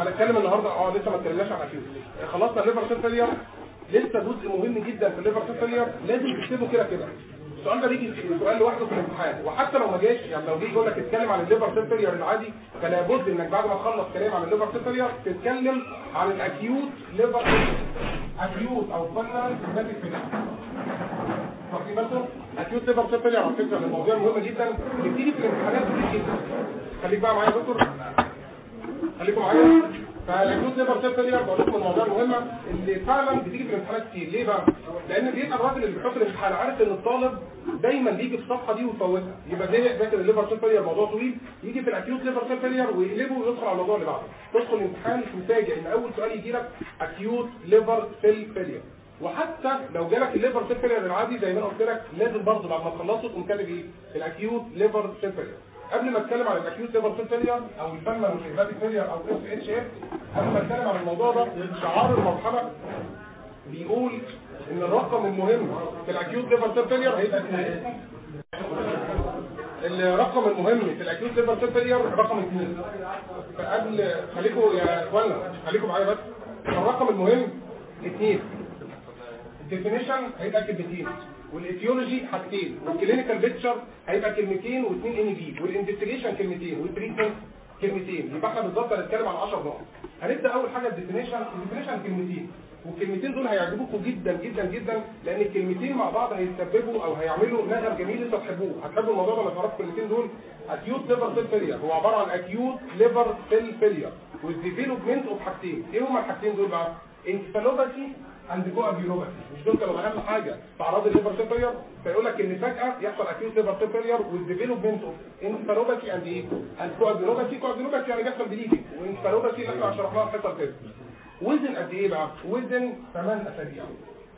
هنتكلم النهارده آه لسه ما اتكلمناش عن acute خلصنا ال liver cell failure لسه جزء مهم جدا في ال liver cell failure لازم تكتبه كده كده. السؤال ده بيجي سؤال لوحده في الامتحان. وحتى لو ما جاش يعني لو جه يقول لك اتكلم عن ال liver cell failure العادي فلا بد إنك بعد ما تخلص كلام عن ال liver cell failure تتكلم عن ال acute liver acute أو fulminant hepatic failure واخدين بالكم؟ acute liver failure على فكرة الموضوع مهم جدا بتيجي في الامتحانات كتير جدا. خليك بقى معايا يا دكتور. خليكم معايا. فال acute liver cell failure بقول لكم المواضيع المهمه اللي فعلا بتيجي في الامتحانات كتير. ليه بقى؟ لأن بيبقى الراجل اللي بيحط الامتحان عارف إن الطالب دايما بيجي في الصفحه دي ويفوتها. يبقى زي فاكر ال liver cell failure موضوع طويل. يجي في ال acute liver cell failure ويقلبه ويدخل على الموضوع اللي بعده. تدخل الامتحان تفاجئ ان أول سؤال يجي لك acute liver cell failure وحتى لو جالك ال liver cell failure العادي زي ما أنا قلت لك لازم برضه بعد ما تخلصه تقوم كاتب إيه؟ ال acute liver cell failure قبل ما اتكلم عن ال acute liver failure أو ال fulminant hepatic failure أو FHF قبل ما اتكلم عن الموضوع ده شعار المرحلة بيقول إن الرقم المهم في ال acute liver failure هيبقى اثنين الرقم المهم في ال acute liver failure رقم اثنين فقبل خليكم يا إخوانا خليكم معايا بس. الرقم المهم اثنين ال definition هيبقى كلمتين وال etiology حاجتين وال clinical picture هيبقى كلمتين واثنين NB وال investigation كلمتين وال treatment كلمتين. يبقى إحنا بالظبط هنتكلم عن 10 نقط. هنبدأ أول حاجة ال definition ال definition كلمتين. والكلمتين دول هيعجبوكم جدا جدا جدا لأن الكلمتين مع بعض هيسببوا أو هيعملوا نغم جميل إنتوا تحبوه هتحبوا الموضوع ده لما تعرفوا الكلمتين دول acute liver cell failure هو عبارة عن acute liver cell failure وال development of حاجتين. إيه هما الحاجتين دول بقى؟ encephalopathy and coagulopathy مش دول كانوا اهم حاجة. في اعراض ال liver cell failure فيقول لك إن فجأة يحصل acute liver cell failure وال development of encephalopathy and إيه and coagulopathy coagulopathy يعني بيحصل bleeding. و encephalopathy اللي إحنا شرحناها في الحصه كده within قد إيه بقى؟ within 8 أسابيع.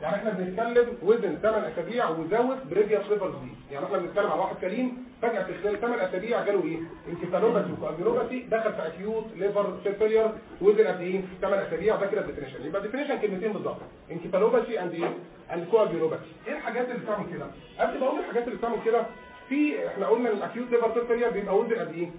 يعني إحنا بنتكلم within 8 أسابيع و without previous liver disease يعني إحنا بنتكلم على واحد سليم فجأة في خلال 8 أسابيع جاله إيه؟ encephalopathy و coagulopathy دخل في acute liver failure within قد إيه 8 أسابيع. ده كده ال definition يبقى ال definition كلمتين بالظبط. encephalopathy and إيه؟ and coagulopathy إيه الحاجات اللي بتعمل كده؟ قبل ما أقول الحاجات اللي بتعمل كده في إحنا قلنا ال acute liver failure بيبقى within قد إيه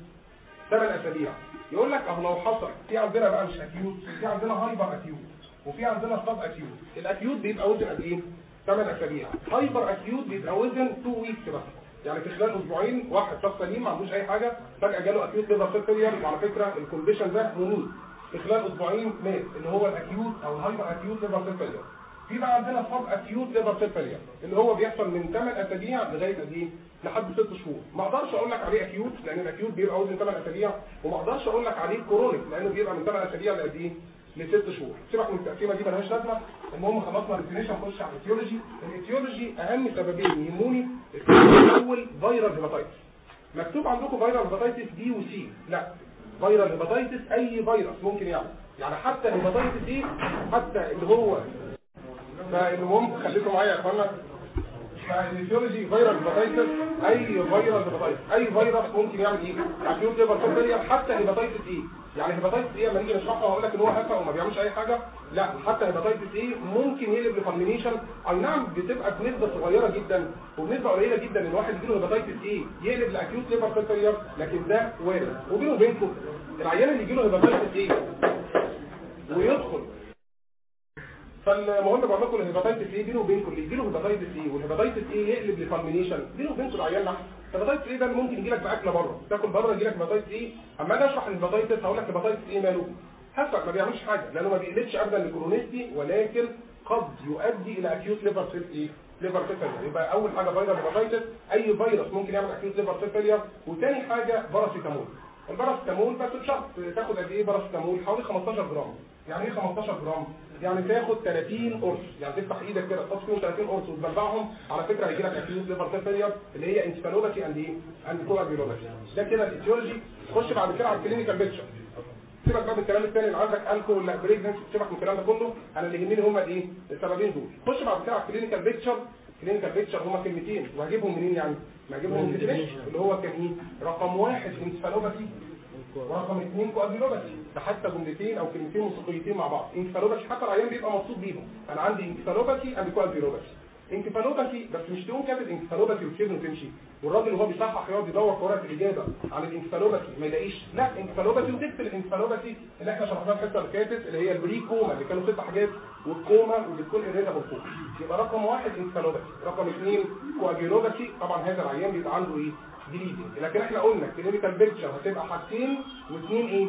8 أسابيع. يقول لك أهو لو حصل في عندنا بقى مش acute في عندنا hyperacute وفي عندنا subacute ال acute بيبقى within قد إيه؟ 8 أسابيع. hyperacute بيبقى within 2 weeks بس. يعني في خلال أسبوعين واحد شخص سليم ما عندوش أي حاجة فجأة جاله acute liver failure وعلى فكرة ال condition ده مميت في خلال أسبوعين مات اللي هو ال acute أو ال hyperacute liver failure في بقى عندنا subacute liver failure اللي هو بيحصل من 8 أسابيع لغاية قد إيه؟ لحد 6 شهور. ما أقدرش أقول لك عليه acute لأن ال acute بيبقى within 8 أسابيع وما أقدرش أقول لك عليه chronic لأنه بيبقى من 8 أسابيع لقد إيه؟ لست شهور. سيبك من التقسيمة دي ملهاش لازمة. المهم خلصنا ال definition نخش على ال etiology ال etiology أهم سببين يهموني الأول viral hepatitis مكتوب عندكم viral hepatitis B و C لا viral hepatitis أي فيروس ممكن يعمل. يعني حتى ال hepatitis دي حتى اللي هو فالمهم خليكم معايا يا إخوانا. فالفيولوجي viral hepatitis أي فيروس هيباتايتس أي فيروس ممكن يعمل إيه acute liver failure حتى hepatitis A. يعني hepatitis A لما نيجي نشرحها وأقول لك إن هو هفه وما بيعملش أي حاجة. لا حتى hepatitis A ممكن يقلب ل fulmination أي نعم بتبقى بنسبة صغيرة جدا وبنسبة قليلة جدا إن واحد يجيله hepatitis A يقلب ل acute liver failure لكن ده وارد. وبينه وبينكم العيان اللي يجيله hepatitis A ويدخل. فالمهم بقول لكم ال hepatitis A بينه وبينكم اللي يجيله hepatitis A وال hepatitis A يقلب ل fulmination بينه وبينكم العيان نحس ال hepatitis A ده اللي ممكن يجي لك باكله بره. تاكل بره يجي لك hepatitis A أما أجي أشرح ال hepatitis هقول لك hepatitis A ماله. هفك ما بيعملش حاجة لأنه ما بيقلبش ابدا ل chronicity ولكن قد يؤدي إلى acute liver cell إيه؟ liver failure يبقى أول حاجة viral hepatitis أي فيروس ممكن يعمل acute liver failure وثاني حاجة باراسيتامول الباراسيتامول بس بشرط تاخد قد إيه باراسيتامول حوالي 15 جرام. يعني إيه 15 جرام؟ يعني تاخد 30 قرص. يعني تفتح إيدك كده تحط فيهم 30 قرص وتبلعهم. على فكرة هيجي لك acute liver failure اللي هي encephalopathy and إيه and coagulopathy ده كده ال etiology خش بعد كده على ال clinical picture سيبك بقى من الكلام الثاني اللي عندك الكول لا pregnancy سيبك من الكلام ده كله. أنا اللي يهمني هم الايه السببين دول. خش بعد كده على ال clinical picture clinical picture هما كلمتين. وهجيبهم منين يعني؟ ما هجيبهم من اللي هو كان إيه؟ رقم واحد encephalopathy ورقم اثنين coagulopathy ده حتى جملتين أو كلمتين موسيقيتين مع بعض. encephalopathy حتى العيان بيبقى مبسوط بيهم. أنا عندي encephalopathy and coagulopathy encephalopathy بس مش تقوم كاتب encephalopathy وتسيبه وتمشي. والراجل وهو بيصحح يقعد يدور في ورقه الإجابة عن ال encephalopathy ما يلاقيش. لا encephalopathy وتكتب ال encephalopathy اللي إحنا شرحناها الحصه اللي فاتت اللي هي ال precoma اللي كانوا ست حاجات والكوما واللي بتكون irritable coma يبقى رقم واحد encephalopathy رقم اثنين coagulopathy طبعا هذا العيان بيبقى عنده إيه؟ bleeding لكن إحنا قلنا clinical picture هتبقى حاجتين واثنين إيه؟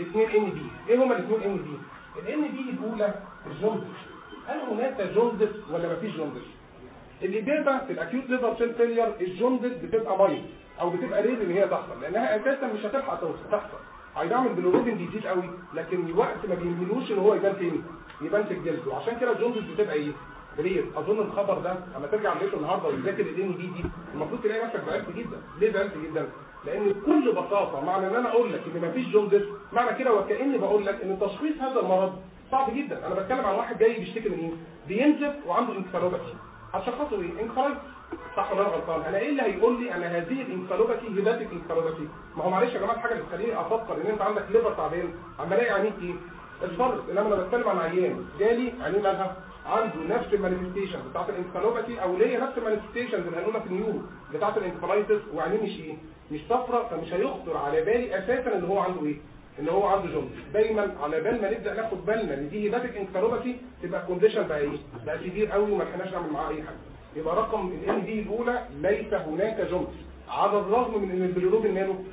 اثنين NB إيه هما الاثنين NB؟ ال NB الاولى ال jaundice هل هناك jaundice ولا مفيش jaundice؟ الاجابه في ال acute liver cell failure ال jaundice بتبقى mild أو بتبقى rare ان هي تحصل لأنها أساسا مش هتلحق تحصل هيعمل بالروبين بيزيد قوي لكن الوقت ما بيميلوش إن هو يبان فين يبان في الجلد وعشان كده ال jaundice بتبقى إيه rare أظن الخبر ده اما ترجع البيت النهارده وتذاكر ال NB دي المفروض تلاقي نفسك ضعفت جدا. ليه ضعفت جدا؟ لأن بكل بساطة معنى إن أنا أقول لك إن مفيش jaundice معنى كده وكأني بقول لك إن تشخيص هذا المرض صعب جدا. أنا بتكلم عن واحد جاي بيشتكي من إيه؟ بينزف وعنده encephalopathy هتشخصه إيه؟ encephalopathy صح ولا أنا غلطان؟ أنا إيه اللي هيقول لي أنا هذه ال encephalopathy hepatic encephalopathy ما هو معلش يا جماعة الحاجة اللي أفكر إن أنت عندك liver تعبان اما ألاقي عينيك إيه؟ الفرق انما أنا بتكلم عن عيان جالي عينيه مالها عنده نفس ال manifestation بتاعت ال encephalopathy أو ليه نفس ال manifestation اللي هنقولها في ال neuro بتاعت ال encephalitis وعينيه مش إيه مش صفرة فمش هيخطر على بالي أساسا إن هو عنده إيه إن هو عنده jaundice دايما على بال ما نبدأ ناخد بالنا إن دي hepatic encephalopathy تبقى ال condition بقى إيه بقى كبير قوي وما لحقناش نعمل معاه أي حاجة. يبقى رقم ال NB الأولى ليس هناك jaundice على الرغم من إن البيليروبين ماله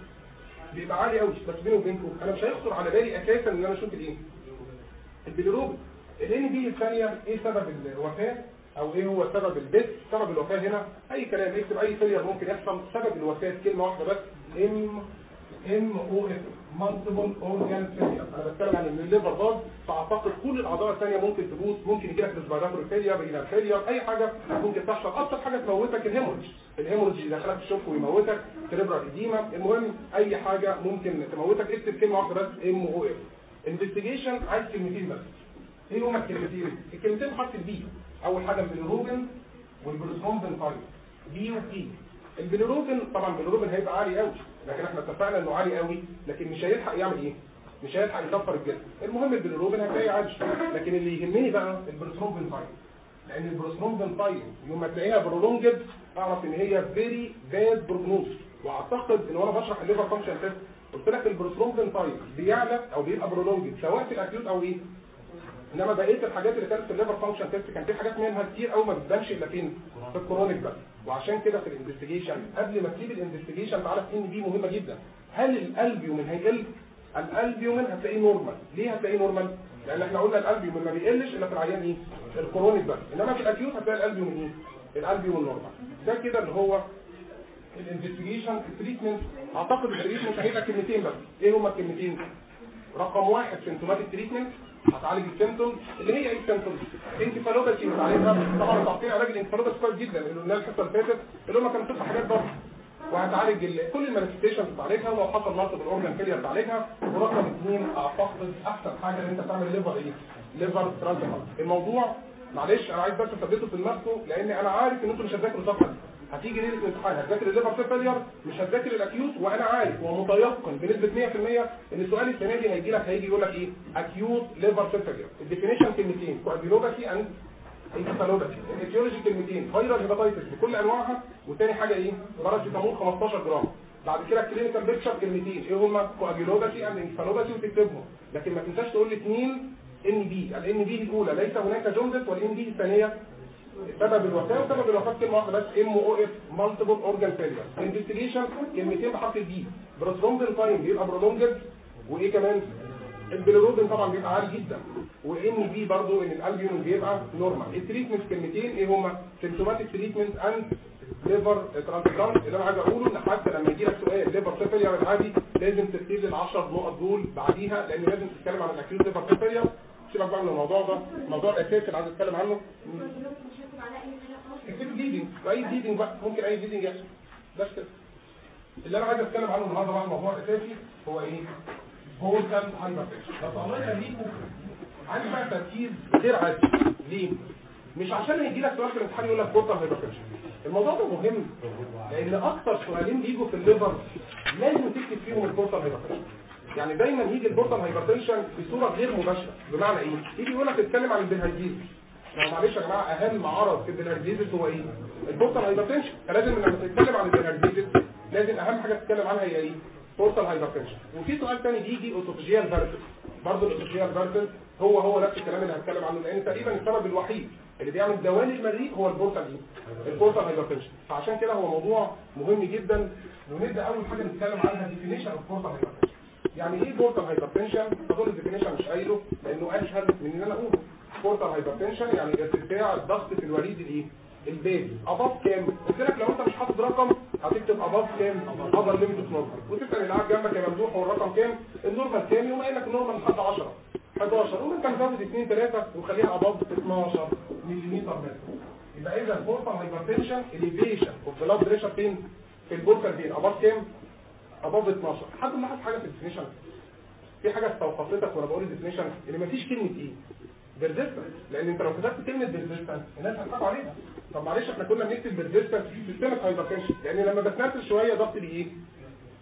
بيبقى عالي قوي بس بيني وبينكم. أنا مش هيخطر على بالي أساسا إن أنا أشوف الايه ال bilirubin ال NB الثانية؟ إيه سبب الوفاة؟ أو إيه هو سبب ال death سبب الوفاة هنا أي كلام اكتب أي failure ممكن يحصل سبب الوفاة كلمة واحدة بس. M MOF. multiple organ failure أنا بتكلم عن ال liver باظ فأعتقد كل الأعضاء الثانية ممكن تبوظ. ممكن يجي لك respiratory failure renal failure أي حاجة ممكن تحصل. أكتر حاجة تموتك ال hemorrhage ال hemorrhage يدخلك في ال shock ويموتك. cerebral edema المهم أي حاجة ممكن تموتك اكتب كلمة واحدة بس. MOF. investigation عايز كلمتين بس. إيه هما الكلمتين؟ الكلمتين بحرف ال B أول حاجة البيليروبين والبروسرومبين فايل بي وبي البيليروبين طبعا البيليروبين هيبقى عالي قوي لكن إحنا اتفقنا إنه عالي قوي لكن مش هيلحق يعمل إيه؟ مش هيلحق يصفر الجسم. المهم البيليروبين هتلاقيه عالي لكن اللي يهمني بقى ال prothrombin time لأن ال prothrombin time يوم ما تلاقيها prolonged أعرف إن هي very bad prognosis وأعتقد إن وأنا بشرح ال liver function test قلت لك ال prothrombin time بيعلى أو بيبقى prolonged سواء في ال acute أو إيه؟ انما بقيه الحاجات اللي كانت في ال liver function test كان في حاجات منها كتير قوي ما بتبانش الا فين؟ في ال chronic بس. وعشان كده في ال investigation قبل ما تسيب ال investigation تعرف ان دي مهمة جدا. هل الألبيومين هيقل؟ الألبيومين هتلاقيه normal. ليه هتلاقيه normal؟ لأن إحنا قلنا الألبيومين ما بيقلش إلا في العيان إيه؟ ال chronic بس. إنما في ال acute هتلاقي الألبيومين إيه؟ ال albumin normal. ده كده اللي هو ال investigation ال treatment. أعتقد ال treatment هيبقى كلمتين بس. إيه هما الكلمتين؟ رقم واحد symptomatic treatment. هتعالج ال symptoms اللي هي إيه ال symptoms encephalopathy بتعالجها طبعا تعطيه علاج ال encephalopathy كويس جدا اللي الحصه اللي فاتت اللي هم كانوا ست حاجات برضه. وهتعالج ال- كل ال manifestations بتعالجها ولو حصل نقص بال organ failure بتعالجها ورقم اثنين أعتقد أحسن حاجة إن أنت تعمل liver إيه؟ liver transplant الموضوع معلش أنا عايز بس أثبته في دماغكم لأن أنا عارف إن أنتوا مش هتذاكروا الصفحه دي. هتيجي ليله الامتحان هتذاكر ال liver failure مش هتذاكر ال acute وأنا عارف ومتيقن بنسبة 100% إن السؤال السنة دي هيجي لك هيجي يقول لك إيه؟ acute liver failure. ال definition كلمتين coagulopathy and encephalopathy ال etiology كلمتين viral hepatitis بكل أنواعها وتاني حاجة إيه؟ باراسيتامول 15 جرام. بعد كده ال clinical picture كلمتين إيه هما؟ coagulopathy and encephalopathy وتكتبهم. لكن ما تنساش تقول لي اثنين NB ال NB الأولى. ليس هناك jaundice وال NB الثانية سبب الوفاة وسبب الوفاة كلمة واحدة بس MOF multiple organ failure investigation كلمتين بحرف ال B prothrombin time بيبقى prolonged وإيه كمان؟ البيليروبين طبعا بيبقى عالي جدا. و NB برضه إن الالبيوم بيبقى normal ال treatment كلمتين إيه هما؟ symptomatic treatment and liver transplant اللي أنا عايز أقوله إن حتى لما يجي لك سؤال liver failure العادي لازم تكتب لي ال 10 نقط دول بعديها لأن لازم تتكلم عن ال acute liver failure سيبك بقى من الموضوع ده الموضوع الاساسي اللي عايز أتكلم عنه. bleeding وأي bleeding بقى ممكن أي bleeding يحصل. بس كده. اللي أنا عايز أتكلم عنه النهارده بقى الموضوع الأساسي هو إيه؟ portal hypertension لو طلعنا ليكم عندي بقى تركيز غير عادي. ليه؟ مش عشان يجي لك سؤال في الامتحان يقول لك portal hypertension الموضوع ده مهم. لأن أكتر سؤالين بيجوا في ال liver لازم تكتب فيهم ال portal hypertension يعني دايما يجي ال portal hypertension بصورة غير مباشرة. بمعنى إيه؟ يجي يقول لك اتكلم عن ال bilharziasis ما معلش يا جماعة أهم عرض في ال bilharziasis هو إيه؟ ال portal hypertension. فلازم لما تتكلم عن ال bilharziasis لازم أهم حاجة تتكلم عنها هي إيه؟ portal hypertension. وفي سؤال ثاني بيجي oesophageal varices برضه ال oesophageal varices هو هو نفس الكلام اللي هنتكلم عنه لأن تقريبا السبب الوحيد اللي بيعمل دوالي المريء هو ال portal إيه؟ ال portal hypertension. فعشان كده هو موضوع مهم جدا ونبدا اول حاجة نتكلم عنها definition of portal hypertension يعني إيه portal hypertension أظن ال definition مش قايله لأنه اسهل من ان أنا أقوله. portal hypertension يعني ارتفاع الضغط في الوريد الإيه؟ البابي above كام قلت لك لو أنت مش حاطط رقم هتكتب above كام upper limit normal وتسال اللي قاعد جنبك يا ممدوح هو الرقم كام؟ ال normal كام؟ يقوم قايل لك ال normal لحد 10 11 قوم انت مزود 2 3 وخليها above 12 ملم متر يبقى إذا ال portal hypertension elevation of blood pressure فين؟ في ال portal vein؟ above كام above 12 حد لاحظ حاجة في ال definition؟ في حاجة استوقفتك وأنا بقول ال definition ان مفيش كلمة إيه persistent لأن أنت لو كتبت كلمة persistent الناس هتخاف عليها. طب معلش إحنا كنا بنكتب persistent في systemic hypertension لأن لما بتنزل شوية ضغط بايه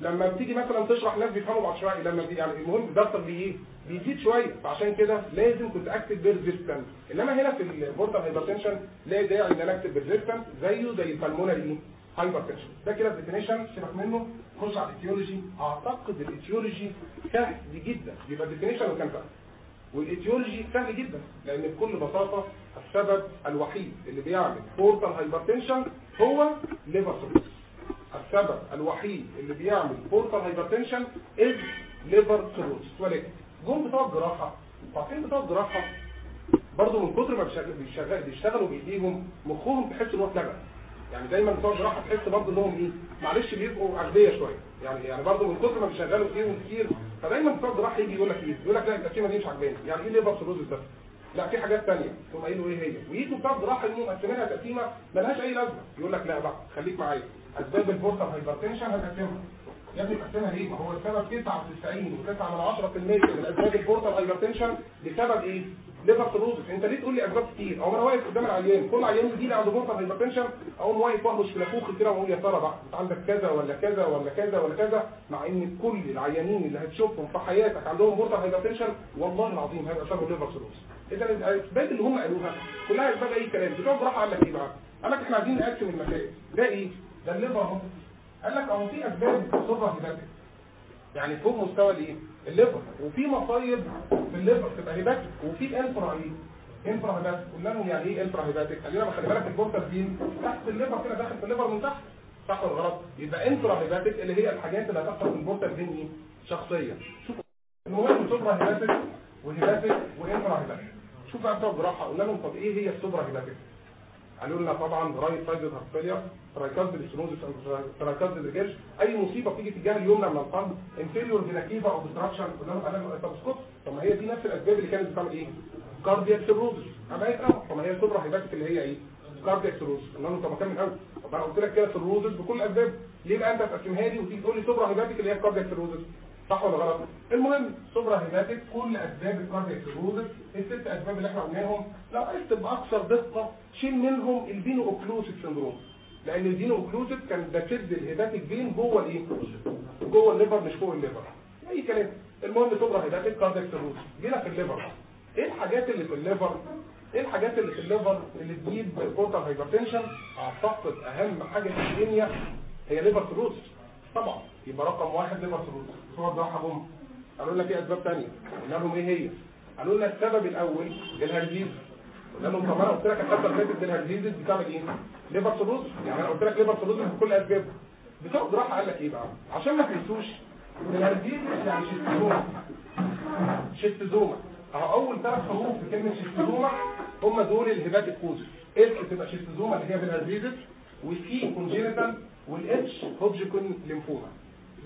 لما بتيجي مثلا تشرح الناس بيفهموا شوية لما بي يعني المهم الضغط بايه بيزيد شوية. فعشان كده لازم كنت أكتب persistent إنما هنا في ال portal hypertension لا داعي إن أنا أكتب persistent زيه زي ال pulmonary hypertension ده كده ال definition سيبك منه. خش على ال etiology أعتقد ال etiology سهل جدا. يبقى ال definition وكان سهل وال etiology سهل جدا. لأن بكل بساطة السبب الوحيد اللي بيعمل portal hypertension هو liver cirrhosis السبب الوحيد اللي بيعمل portal hypertension is liver cirrhosis ولكن جم بتوع الجراحه عارفين بتوع الجراحه برضه من كتر ما بيشغل بيشتغلوا بإيديهم مخهم تحس إن هو اتلغى. يعني دايما بتوع الجراحة تحس برضه إنهم إيه معلش بيبقوا أغبياء شوية. يعني يعني برضه من كتر ما بيشغلوا كتير فدايما بتوع الجراحة يجي يقول لك إيه؟ يقول لك لا التقسيمه دي مش عجباني يعني إيه liver cirrhosis ده؟ لا في حاجات ثانية هم قايلوا إيه هي؟ ويجوا بتوع الجراحة يقوموا مقسمينها تقسيمة ملهاش أي لازمة. يقول لك لا بقى خليك معايا. أسباب ال portal hypertension هنقسمها يا ابني قسمها ليه؟ ما هو السبب 99 و9 من 10% من أسباب ال portal hypertension بسبب إيه؟ liver cirrhosis انت ليه تقول لي أسباب كتير؟ أو أنا واقف قدام العيان كل عيان يجي لي عنده portal hypertension أقوم واقف واهرش في نافوخي كده وأقول يا ترى بقى أنت عندك كذا ولا كذا ولا كذا ولا كذا مع إن كل العيانين اللي هتشوفهم في حياتك عندهم portal hypertension والله العظيم هيبقى سبب liver cirrhosis إذا الأسباب اللي هم قالوها كلها أسباب أي كلام. بتوع الجراحه قال لك إيه بقى؟ قال لك إحنا عايزين نقسم المسائل ده إيه؟ ده ال liver قال لك أهو في أسباب supra hepatic يعني فوق مستوى الإيه؟ ال liver. وفي مصايب في ال liver تبقى hepatic وفي infra إيه infra hepatic قلنا لهم يعني إيه infra hepatic قال لنا خلي بالك ال portal vein تحت ال liver كده داخل في ال liver من تحت صح ولا غلط؟ يبقى infra hepatic اللي هي الحاجات اللي هتحصل في ال portal vein إيه؟ شخصيه شوفوا المهم supra hepatic و hepatic و infra hepatic شوف بقى بتوع الجراحه قلنا لهم طب إيه هي ال supra hepatic قالوا لنا طبعا right sided heart failure tricuspid stenosis tricuspid regurge أي مصيبة بتيجي في الجهه اليمنى من القلب inferior vena cava obstruction قلنا لهم قال طب اسكت طب ما هي دي نفس الأسباب اللي كانت بتعمل إيه؟ cardiac cirrhosis طب ما هي ال supra hepatic اللي هي إيه؟ cardiac cirrhosis قلنا لهم طب اكمل قوي طب أنا قلت لك كده cirrhosis بكل اسباب ليه بقى أنت تقسمها لي وتيجي تقول لي supra hepatic اللي هي cardiac cirrhosis صح ولا غلط؟ المهم supra hepatic كل أسباب ال cardiac cirrhosis الست أسباب اللي إحنا قلناهم لو عايز تبقى أكثر دقة شيل منهم ال veno occlusive syndrome. لأن ال veno occlusive كان بتشد ال hepatic vein جوه الايه جوه ال liver مش فوق ال liver. أي كلام. المهم supra hepatic cardiac cirrhosis جينا في ال liver. إيه الحاجات اللي في ال liver؟ إيه الحاجات اللي في ال liver اللي تجيب portal hypertension أعتقد أهم حاجة في الدنيا هي liver cirrhosis طبعا. يبقى رقم واحد liver cirrhosis بتوع جراحه بوم قالوا لنا في أسباب ثانية قلنا لهم إيه هي؟ قالوا لنا السبب الأول bilharziasis قلنا لهم طب أنا قلت لك الحته اللي فاتت bilharziasis بتعمل إيه؟ liver cirrhosis يعني أنا قلت لك liver cirrhosis بكل اسبابه بتوع جراحة قال لك إيه بقى؟ عشان ما تنسوش bilharziasis يعني schistosoma schistosoma أهو أول ثلاث حروف في كلمة schistosoma هم دول ال hepatic causes S تبقى schistosoma اللي هي bilharziasis وال C congenital وال H Hodgkin lymphoma.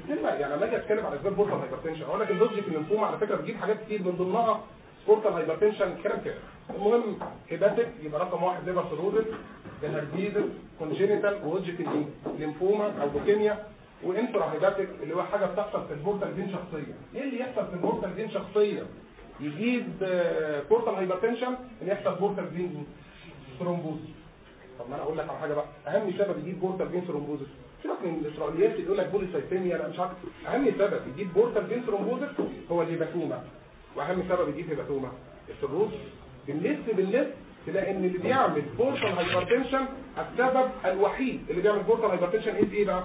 بتبقى يعني لما أجي أتكلم على أسباب portal hypertension أقول لك ال Hodgkin lymphoma على فكرة بتجيب حاجات كتير من ضمنها portal hypertension كلام كده المهم hepatic يبقى رقم واحد liver cirrhosis bilharziasis congenital و Hodgkin lymphoma أو leukemia و infra hepatic اللي هو حاجة بتحصل في ال portal vein شخصية. إيه اللي يحصل في ال portal vein شخصية؟ يجيب portal hypertension ان يحصل portal vein thrombosis طب ما أنا أقول لك على حاجة بقى. أهم سبب يجيب portal vein thrombosis سيبك من الإسرائيليات اللي يقول لك polycythemia أنا مش عارف. أهم سبب يجيب portal vein thrombosis هو ال hepatoma وأهم سبب يجيب hepatoma ال cirrhosis بنلف بنلف تلاقي إن اللي بيعمل portal hypertension السبب الوحيد اللي بيعمل portal hypertension إيه بقى؟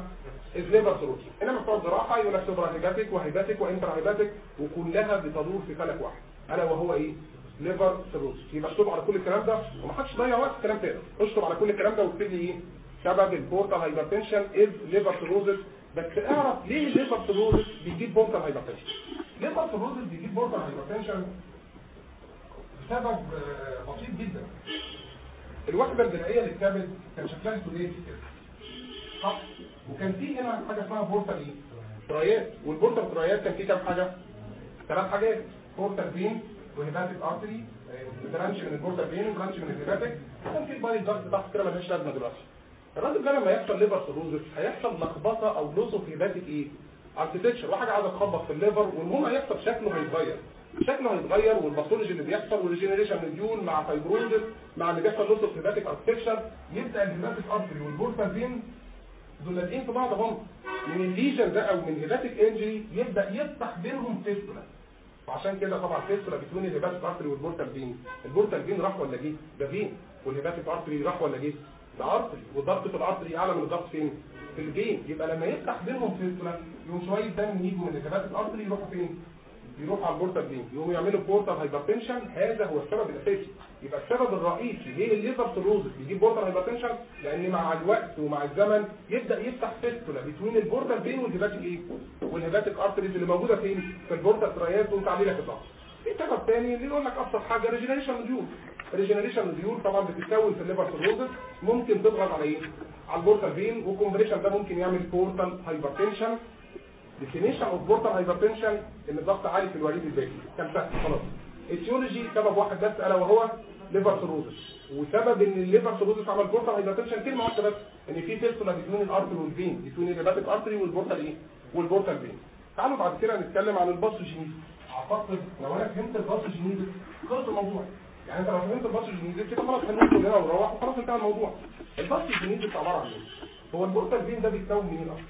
is liver cirrhosis إنما بتوع الجراحه يقول لك supra hepatic و hepatic و infra hepatic وكلها بتدور في فلك واحد. ألا وهو إيه؟ liver cirrhosis يبقى اشطب على كل الكلام ده ومحدش يضيع وقت الكلام تاني. اشطب على كل الكلام ده واكتب لي إيه سبب ال portal hypertension is liver cirrhosis بس اعرف ليه ال liver cirrhosis بيجيب portal hypertension liver cirrhosis بيجيب portal hypertension بسبب آه، بسيط جدا. الوحده البنائيه للكبد كان شكلها سوليتي كده. صح؟ وكان في هنا حاجة اسمها portal إيه triad وال portal triad كان فيه كام حاجة؟ ثلاث حاجات. portal vein و hepatic artery branch من ال portal vein و branch من ال hepatic في bile duct تحت كده ملهاش لازمه دلوقتي الراجل ده لما يحصل liver cirrhosis هيحصل لخبطه أو loss of hepatic إيه architecture وحاجه عايزه تخبط في ال liver والمهم هيحصل شكله هيتغير شكله هيتغير وال pathology اللي بيحصل وال regeneration nodule مع fibrosis مع اللي بيحصل loss of hepatic architecture يبدا ال hepatic artery وال portal vein دول لازقين في بعض هم من ال lesion ده أو من hepatic injury يبدا يفتح بينهم fistula وعشان كده طبعا fistula بتكون ال hepatic artery وال portal vein؟ ال portal vein؟ راح ولا جه؟ ده vein؟ وال hepatic artery راح ولا جه؟ ده artery والضغط في ال artery أعلى من الضغط فين؟ في ال vein يبقى لما يفتح بينهم fistula يقوم شوية دم يجوا من ال hepatic artery يروحوا فين؟ يروح على ال portal vein؟ يقوموا يعملوا portal hypertension هذا هو السبب الأساسي. يبقى السبب الرئيسي ليه ال liver cirrhosis بيجيب portal hypertension لأن مع الوقت ومع الزمن يبدأ يفتح fistula بين ال portal vein وال hepatic إيه وال hepatic arteries اللي موجودة فين؟ في ال portal triad وتعليلها في الضغط في سبب ثاني اللي يقول لك أبسط حاجة regeneration nodule regeneration nodule طبعا بتتكون في ال liver cirrhosis ممكن تضغط على إيه؟ على ال portal vein وال compression ده ممكن يعمل portal hypertension definition of portal hypertension إن الضغط عالي في الوريد البابي. كان سهل خلاص. etiology سبب واحد بس ألا وهو liver cirrhosis وسبب إن ال liver cirrhosis عمل portal hypertension كلمة واحدة بس إن في فيستولا بين الارتري والفين بين الهيباتيك ارتري والبورتال إيه؟ والبورتال فين تعالوا بعد كده نتكلم عن ال pathogenesis أعتقد لو أنا فهمت ال pathogenesis خلص الموضوع. يعني أنت لو فهمت ال pathogenesis كده خلاص هنقوم كلنا ونروح وخلاص انتهى الموضوع. ال pathogenesis عبارة عن إيه؟ هو ال portal vein ده بيتكون من إيه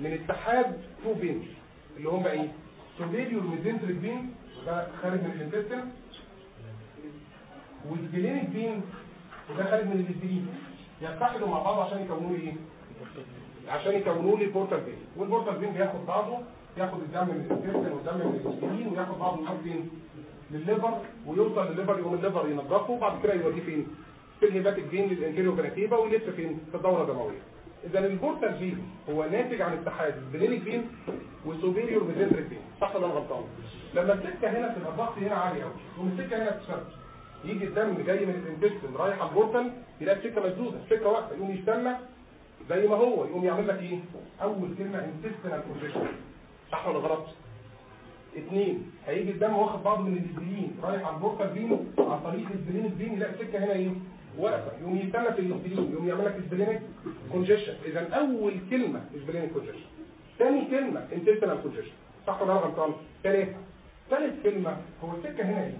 من اتحاد two veins اللي هم إيه؟ superior mesenteric vein وده خارج من ال intestine. وال splenic vein وده خارج من ال spleen يتحدوا مع بعض عشان يكونوا لي إيه؟ عشان يكونوا لي portal vein وال portal vein بياخد بعضه ياخد الدم من ال intestine والدم من ال spleen وياخد بعضه يروح فين لل liver ويوصل لل liver يقوم ال liver ينضفه وبعد كده يوديه فين؟ في ال hepatic vein لل inferior vena cava ويلف فين؟ في الدورة الدموية. اذا ال portal vein هو ناتج عن اتحاد ال splenic vein وال superior vein صح ولا غلطان؟ لما السكة هنا تبقى الضغط هنا عالي قوي والسكه هنا تشد يجي الدم جاي من ال intestine رايح على ال portal يلاقي السكه مسدوده السكه واقفه يقوم يستنى زي ما هو يقوم يعمل لك إيه؟ أول كلمة intestinal congestion صح ولا غلط؟ اثنين هيجي الدم واخد بعضه من ال spleen رايح على ال portal vein عن طريق ال splenic vein يلاقي السكه هنا إيه؟ واقفة. يقوم يستنى في ال spleen يقوم يعمل لك splenic congestion اذا أول كلمة splenic congestion ثاني كلمة intestinal congestion صح ولا غلطان ثالث ثالث كلمة هو السكه هنا إيه؟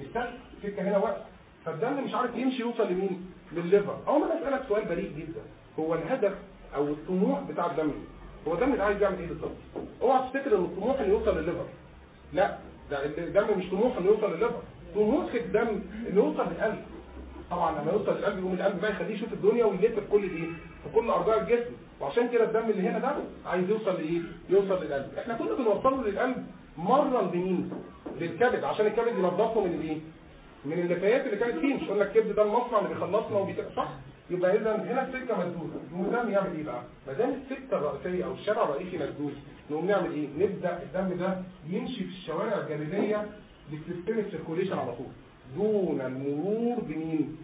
مش سهل السكه هنا واقفه فالدم مش عارف يمشي يوصل لمين؟ لل liver. أو أنا أسألك سؤال بريء جدا هو الهدف أو الطموح بتاع الدم إيه؟ هو الدم ده عايز يعمل إيه بالظبط؟ اوعى تفتكر إن الطموح انه يوصل لل liver. لا ده الدم مش طموح إنه يوصل لل liver. طموح الدم إنه يوصل للقلب. طبعا لما يوصل للقلب يقوم القلب بقى يخليه يشوف الدنيا ويلف في كل إيه؟ في كل أرجاء الجسم. وعشان كده الدم اللي هنا ده عايز يوصل لإيه؟ يوصل للقلب. إحنا كنا بنوصله للقلب مرة لمين للكبد عشان الكبد ينضفه من الإيه؟ من النفايات اللي كانت فيه. مش قلنا الكبد ده المصنع اللي بيخلصنا وبيت... صح؟ يبقى اذا هنا السكة مسدوده الدم يعمل إيه بقى؟ ما دام السكة الرئيسية أو الشارع الرئيسي مسدود نقوم نعمل إيه؟ نبدأ الدم ده يمشي في الشوارع الجانبية بال systemic circulation على طول. دون المرور بمين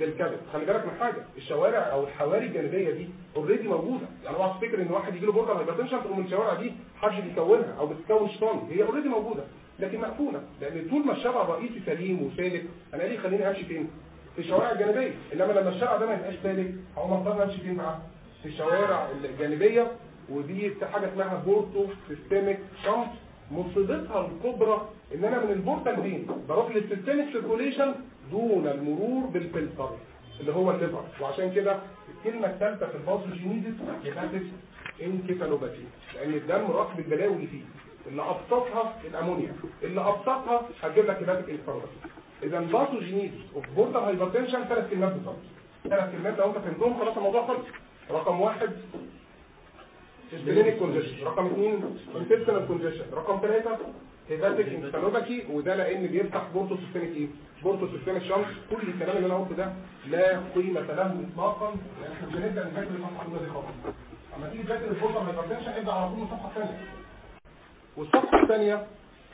بالكبد. خلي بالك من حاجة الشوارع أو الحواري الجانبية دي already موجودة. يعني اوعى تفتكر إن واحد يجي له portal hypertension تقوم الشوارع دي حد بيكونها أو بتكون شيطاني. هي already موجودة لكن مقفولة. لأن طول ما الشارع الرئيسي سليم وسالك أنا ليه خليني أمشي فين؟ في الشوارع الجانبية. إنما لما الشارع ده ما يبقاش سالك هقوم اضطر أمشي فين بقى في الشوارع الجانبية. ودي حاجة اسمها porto systemic shunts مصيبتها الكبرى إن أنا من ال portal vein بروح لل systemic circulation دون المرور بالفلتر اللي هو ال liver. وعشان كده الكلمة الثالثة في ال pathogenesis hepatic encephalopathy لأن الدم راكب البلاوي اللي فيه. اللي أبسطها الأمونيا اللي أبسطها هتجيب لك hepatic encephalopathy إذا pathogenesis of portal hypertension ثلاث كلمات بالظبط. ثلاث كلمات لو أنت فهمتهم خلاص الموضوع خلص. رقم واحد congestion رقم اثنين intestinal congestion رقم ثلاثة hepatic encephalopathy وده لأن بيفتح porto systemic إيه؟ porto systemic shunts. كل الكلام اللي أنا قلته ده لا قيمة له اطلاقا. لأن إحنا مش هنبدا نذاكر الصفحه الأولى دي خالص. أما تيجي تذاكر ال portal hypertension ابدا على طول الصفحة الثانية. والصفحة الثانية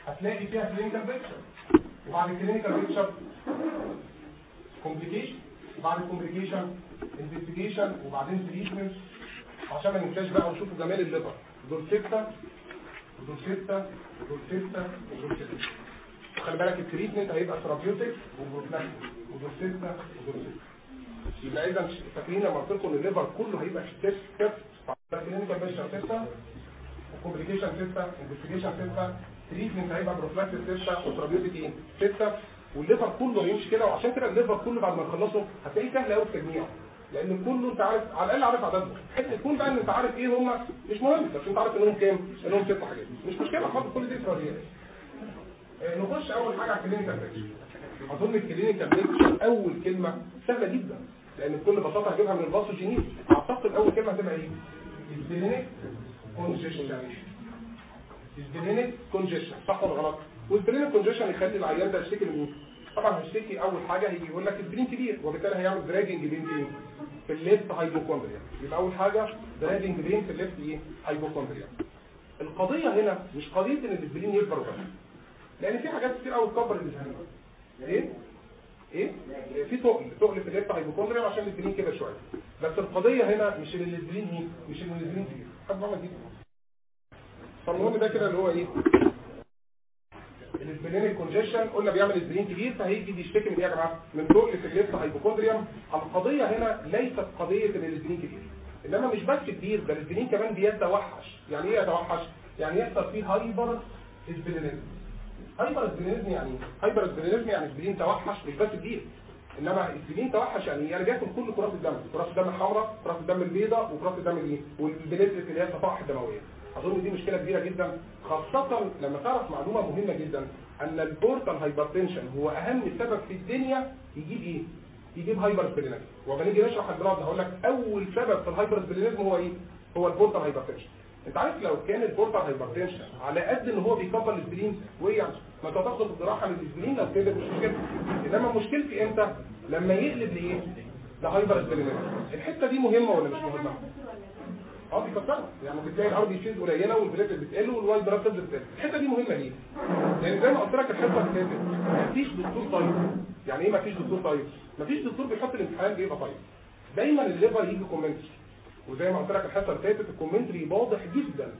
هتلاقي فيها clinical picture وبعد ال clinical picture complication وبعد ال complication investigation وبعدين treatment عشان ما ننساش بقى ونشوفوا جمال ال liver. دول ستة ودول ستة ودول ستة ودول ستة. خلي بالك ال treatment هيبقى therapeutic و prophylactic ودول ستة ودول ستة. يبقى إذا فاكرين لما قلت لكم إن ال liver كله هيبقى ستيب ستيب كلينيكال بيشن ستة و complication ستة investigation ستة treatment هيبقى prophylactic ستة و therapeutic إيه؟ ستة. وال liver كله هيمشي كده وعشان كده ال liver كله بعد ما نخلصه هتلاقيه سهل قوي التجميع لأن كله انت عارف على الاقل عارف عددهم. حتة تكون بقى ان انت عارف إيه هم مش مهم بس انت عارف انهم كام انهم ست حاجات. مش مشكلة خالص كل دي فرضيات آه، نخش أول حاجة على ال clinical picture أظن ال clinical picture أول كلمة سهلة جدا لأن بكل بساطة هجيبها من ال pathogenesis أعتقد أول كلمة هتبقى إيه؟ ال splenic congestion ال splenic congestion صح ولا غلط؟ وال splenic congestion يخلي العيان ده يشتكي من إيه؟ طبعا هيشتكي أول حاجة هيجي يقول لك ال spleen كبير وبالتالي هيعمل dragging pain إيه؟ في ال left hypochondria يبقى أول حاجة dragging pain في ال left إيه؟ hypochondria القضية هنا مش قضية إن ال spleen يكبر بس لأن في حاجات كتير قوي تكبر ال spleen إيه؟ إيه؟ في تقل تقل في ال left hypochondria عشان ال spleen كبر شوية. بس القضية هنا مش إن ال spleen إيه؟ مش إن ال spleen كبير. حد بعمل دي. فالمهم ده كده اللي هو إيه؟ ال splenic congestion قلنا بيعمل spleen كبير فهيجي يشتكي من إيه يا جماعة من تقل في ال left hypochondria القضية هنا ليست قضية إن ال spleen كبير إنما مش بس كبير ده ال spleen كمان بيتوحش. يعني إيه يتوحش؟ يعني يحصل فيه hyper splenism hypersplenism يعني hypersplenism يعني spleen توحش مش بس كبير إنما ال spleen توحش يعني يعني بياكل كل كرات الدم. كرات الدم الحمراء كرات الدم البيضاء وكرات الدم الايه وال platelet اللي هي الصفائح الدموية. أظن دي مشكلة كبيرة جدا خاصة لما تعرف معلومة مهمة جدا أن ال portal hypertension هو أهم سبب في الدنيا يجيب إيه؟ يجيب hypersplenism وبنيجي نشرح الجراحة هقول لك أول سبب في ال hypersplenism هو إيه؟ هو ال portal hypertension. أنت عارف لو كان ال portal hypertension على قد إن هو بيكبر ال spleen يعني ما انت الجراحه لل spleen لو كده مش مشكلة. إنما مشكلتي إمتى لما يقلب لإيه؟ ل hypersplenism الحتة دي مهمة ولا مش مهمة؟ آه بيكسرها. يعني بتلاقي ال RBCs قليله وال platelets بتقل وال white blood cells بتقل. الحتة دي مهمة ليه؟ لأن زي ما قلت لك الحتة اللي فاتت مفيش دكتور طيب. يعني إيه مفيش دكتور طيب؟ مفيش دكتور بيحط الامتحان بيبقى طيب. دايما ال liver يجي commentary وزي ما قلت لك الحتة اللي فاتت ال commentary واضح جدا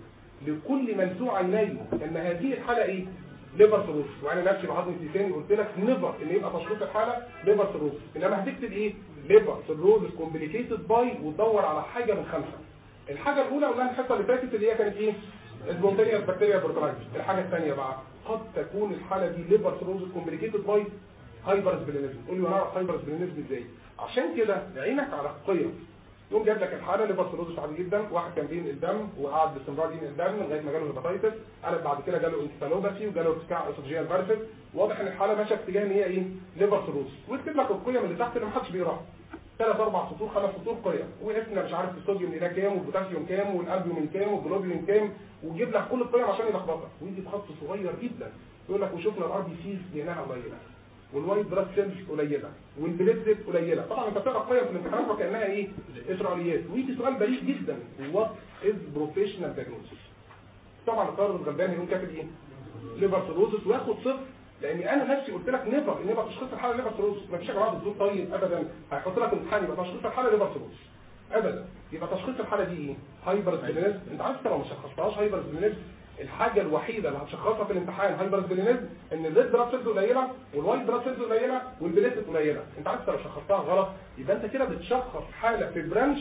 لكل من سوء عينيه إن هذه الحالة إيه؟ liver cirrhosis وأنا نفسي بعض لساني قلت لك never إن يبقى تشخيص الحالة liver cirrhosis إنما هتكتب إيه؟ liver cirrhosis complicated by وتدور على حاجة من خمسة. الحاجة الأولى قلنا الحصة اللي فاتت اللي هي كانت إيه؟ ال spontaneous bacterial peritonitis الحاجة الثانية بقى قد تكون الحالة دي liver cirrhosis complicated by hypersplenism تقول لي أنا hypersplenism إزاي؟ عشان كده عينك على القيم. يقوم جاب لك الحالة liver cirrhosis عادي جدا واحد كان بينقل الدم وقعد باستمرار ينقل الدم لغاية ما جاله hepatitis قلب بعد كده جاله encephalopathy وجاله ارتفاع esophageal varices واضح إن الحالة ماشيه اتجاه إن هي إيه؟ liver cirrhosis ويكتب لك القيم اللي تحت اللي محدش بيقراها. ثلاث أربع سطور خمس سطور قيم واسمنا مش عارف الصوديوم هنا كام والبوتاسيوم كام والالبومين كام والجلوبين كام ويجيب لك كل القيم عشان يلخبطك. ويجي بخط صغير جدا. يقول لك وشفنا ال RBCs لقيناها قليلة. وال white blood cells قليلة. وال platelet قليلة. طبعا أنت بتقرأ قيم في الامتحانات وكأنها إيه؟ إسرائيليات. ويجي سؤال بريء جدا. what is provisional diagnosis طبعا القرار الغلبان يقوم كاتب إيه؟ liver cirrhosis وياخد صفر. لأن أنا نفسي قلت لك never يبقى تشخيص الحاله liver cirrhosis ما فيش جماعة دكتور طيب ابدا. هيحط لك امتحان يبقى تشخيص الحاله liver cirrhosis ابدا. يبقى تشخيص الحاله دي إيه؟ hypersplenism أنت عارف لو ما شخصتهاش hypersplenism الحاجة الوحيدة اللي هتشخصها في الامتحان hypersplenism إن ال red blood cells قليلة وال white blood cells قليلة وال platelet قليلة. أنت عارف لو شخصتها غلط. يبقى أنت كده بتشخص حالة في branch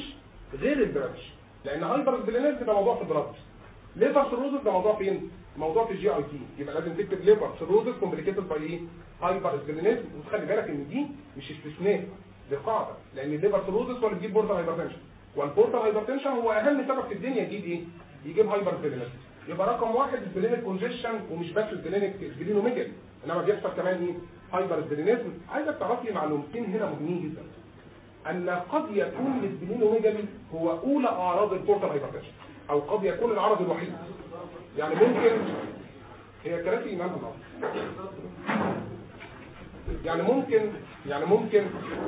غير ال branch. لأن hypersplenism ده موضوع في ال blood. liver cirrhosis ده موضوع فين؟ موضوع في ال GIT. يبقى لازم تكتب liver cirrhosis complicated by إيه؟ hypersplenism وتخلي بالك إن دي مش استثناء دي قاعدة لأن ال liver cirrhosis هو اللي بيجيب portal hypertension وال portal hypertension هو أهم سبب في الدنيا يجيب إيه؟ يجيب hypersplenism يبقى رقم واحد splenic congestion ومش بس ال splenic splenomegaly إنما بيحصل كمان إيه؟ hypersplenism عايزك تعرف لي معلومتين هنا مهمين جدا. أن قد يكون ال splenomegaly هو أولى أعراض ال portal hypertension أو قد يكون العرض الوحيد. يعني ممكن هي كراسي إيمان الله يعني ممكن يعني ممكن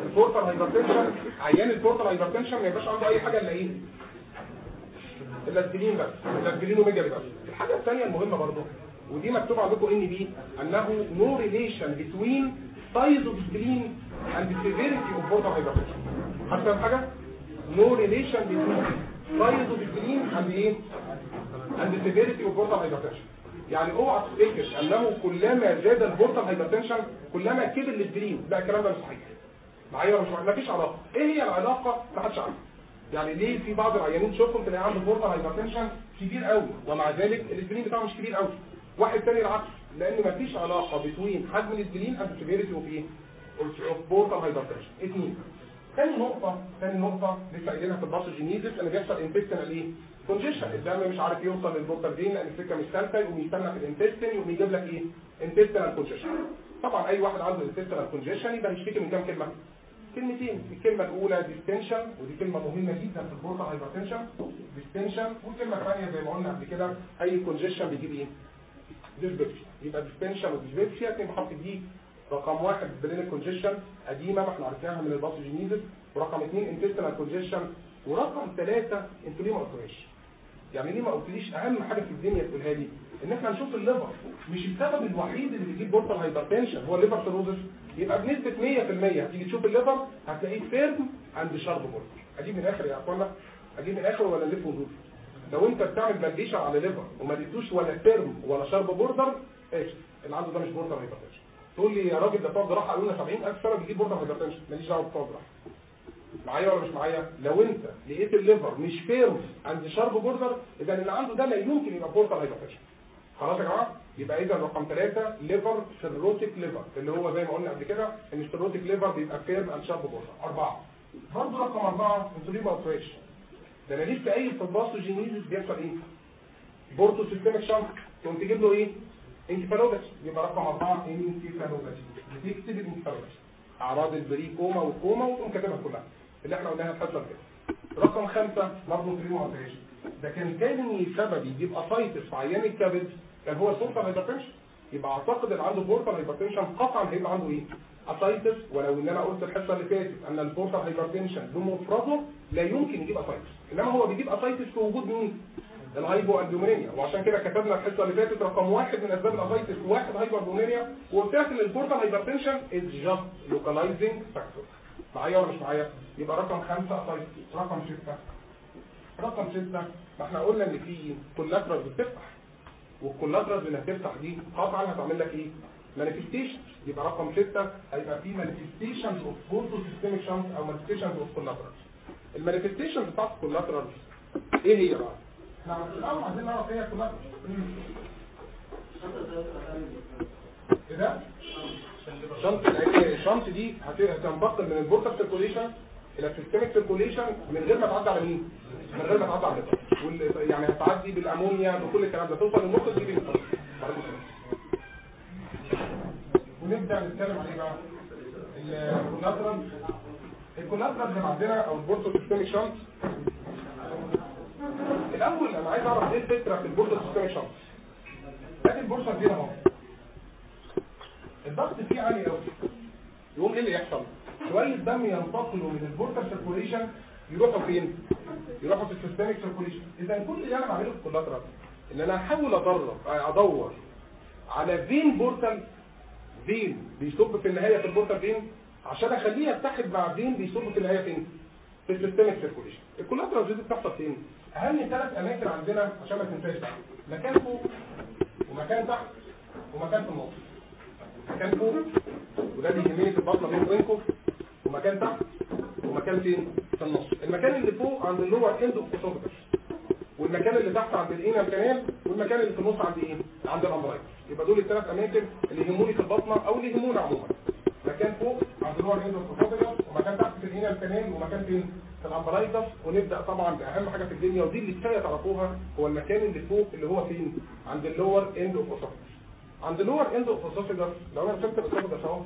ال portal hypertension عيان ال portal hypertension ما يبقاش عنده أي حاجة إلا إيه؟ ال spleen بس ال splenomegaly بس. الحاجة الثانية المهمة برضه ودي مكتوب عندكم إن بي أنه no relation between size of spleen and severity of portal hypertension حتى حاجة no relation between size spleen and إيه and severity of portal hypertension يعني اوعى تفتكر انه كلما زاد ال portal hypertension كلما كبر ال spleen لا الكلام ده مش صحيح. معايا مش معايا مفيش علاقة. إيه هي العلاقة؟ ما حدش عارف. يعني ليه في بعض العيانين تشوفهم تلاقي عنده portal hypertension كبير قوي ومع ذلك ال spleen بتاعه مش كبير قوي. واحد تاني العكس لأن مفيش علاقة بين حجم ال spleen and severity of portal hypertension اثنين ثاني نقطة ثاني نقطة لسه قايلينها في ال pathogenesis إن بيحصل intestinal إيه؟ congestion الدم مش عارف يوصل لل portal vein لأن السكة مش ثابته يقوم يستنى في ال intestine يقوم يجيب لك إيه؟ intestinal congestion طبعا أي واحد عنده intestinal congestion يبقى يشتكي من كام كلمة؟ كلمتين الكلمة الأولى distension ودي كلمة مهمة جدا في ال portal hypertension distension والكلمة الثانية زي ما قلنا قبل كده أي congestion بيجيب إيه؟ dyspepsia يبقى distension و dyspepsia كلمة بحرف دي رقم واحد spleen congestion قديمة ما إحنا عرفناها من ال pathogenesis ورقم اثنين intestinal congestion ورقم ثلاثة أنتوا ليه ما قلتوهاش؟ يعني ليه ما قلتليش أهم حاجة في الدنيا تقولها لي؟ إن إحنا نشوف ال liver. مش السبب الوحيد اللي بيجيب portal hypertension هو ال liver cirrhosis يبقى بنسبة 100% هتيجي تشوف ال liver هتلاقيه firm and sharp border أجيب من الآخر يا أخوانا أجيب من الآخر ولا نلف وندور لو أنت بتعمل palpation على liver وما اديتوش ولا firm ولا sharp border إيش؟ اللي ده مش portal hypertension تقول لي يا راجل ده بتوع جراحه قالوا لنا 70000 سنه بيجيب portal hypertension ماليش دعوة بتوع جراحه معايا ولا مش معايا؟ لو انت لقيت ال liver مش firm and sharp border إذا اللي عنده ده لا يمكن يبقى portal hypertension خلاص يا جماعة؟ يبقى إذا رقم ثلاثة liver cirrhotic liver اللي هو زي ما قلنا قبل كده إن ال cirrhotic liver بيبقى firm and sharp border. أربعة. برضه رقم ليه ما قلتوهاش؟ ده أنا لسه قايل في ال pathogenesis بيحصل إيه؟ porto systemic shunt تقوم تجيب له إيه؟ encephalopathy يبقى رقم أربعة encephalopathy بتكتب ال encephalopathy أعراض ال pre-coma وال coma وتقوم كاتبها كلها. اللي إحنا قلناها في كده. رقم خمسة برضه ما قلتهاش ده كان تاني سبب يجيب ascites في عيان الكبد. كان هو ال portal hypertension يبقى أعتقد اللي عنده portal hypertension قطعا هيبقى عنده إيه؟ ascites ولو إن أنا قلت الحصة اللي فاتت أن ال portal hypertension بمفرده لا يمكن يجيب ascites إنما هو بيجيب ascites في وجود مين؟ ال hypoalbuminemia وعشان كده كتبنا الحصة اللي فاتت رقم واحد من أسباب ال ascites واحد hypoalbuminemia وقلت إن ال portal hypertension is just localizing factor معايا ولا مش معايا؟ يبقى رقم خمسة ascites رقم ستة. رقم ستة ما إحنا قلنا إن في collateral بتفتح. وال collateral اللي هتفتح دي قطعا هتعمل لك إيه؟ manifestation يبقى رقم 6 هيبقى في manifestations of porto systemic shunts أو manifestations of collateral ال manifestations بتاعت ال collateral إيه هي بقى؟ إحنا الأول عايزين نعرف إيه ال collateral إيه ده shunt ال shunt دي هتنتقل من ال portal circulation إلى ال systemic circulation من غير ما تعدي على مين؟ من غير ما تعدي على ال liver يعني هتعدي بالأمونيا بكل الكلام ده. توصل للنقطه دي ونبدأ نتكلم عن إيه بقى. ال collateral ال collateral اللي عندنا أو ال porto systemic shunt الأول أنا عايز أعرف إيه الفكرة في ال porto systemic shunt ادي ال portal دي أهو. الضغط فيه عالي قوي يقوم إيه اللي يحصل؟ شوية دم ينتقلوا من ال portal circulation يروحوا فين؟ يروحوا في ال systemic circulation. إذا كل اللي أنا بعمله في ال collateral إن أنا أحاول ادرب أدور على vein portal vein بيصب في النهاية في ال portal vein؟ عشان أخليه يتحد مع vein بيصب في النهاية فين؟ في ال systemic circulation. ال collateral دي بتحصل فين؟ اهم ثلاث أماكن عندنا عشان ما تنساش بقى مكان فوق ومكان تحت ومكان في النص. مكان فوق وده بيهمني في البطنة بين وبينكم ومكان تحت ومكان فين؟ في النص. المكان اللي فوق عند ال lower end of والمكان اللي تحت عند ال anal canal والمكان اللي في النص عند إيه؟ عند ال umbilicus يبقى دول الثلاث أماكن اللي يهموني في البطنة أو اللي يهمونا عموما. مكان فوق عند ال lower of ومكان تحت في ال anal canal ومكان فين في ال umbilicus ونبدأ طبعا بأهم حاجة في الدنيا ودي اللي كفاية تعرفوها هو المكان اللي فوق اللي هو فين؟ عند ال lower end of عند ال lower end of لو أنا رسمت ال esophagus اهو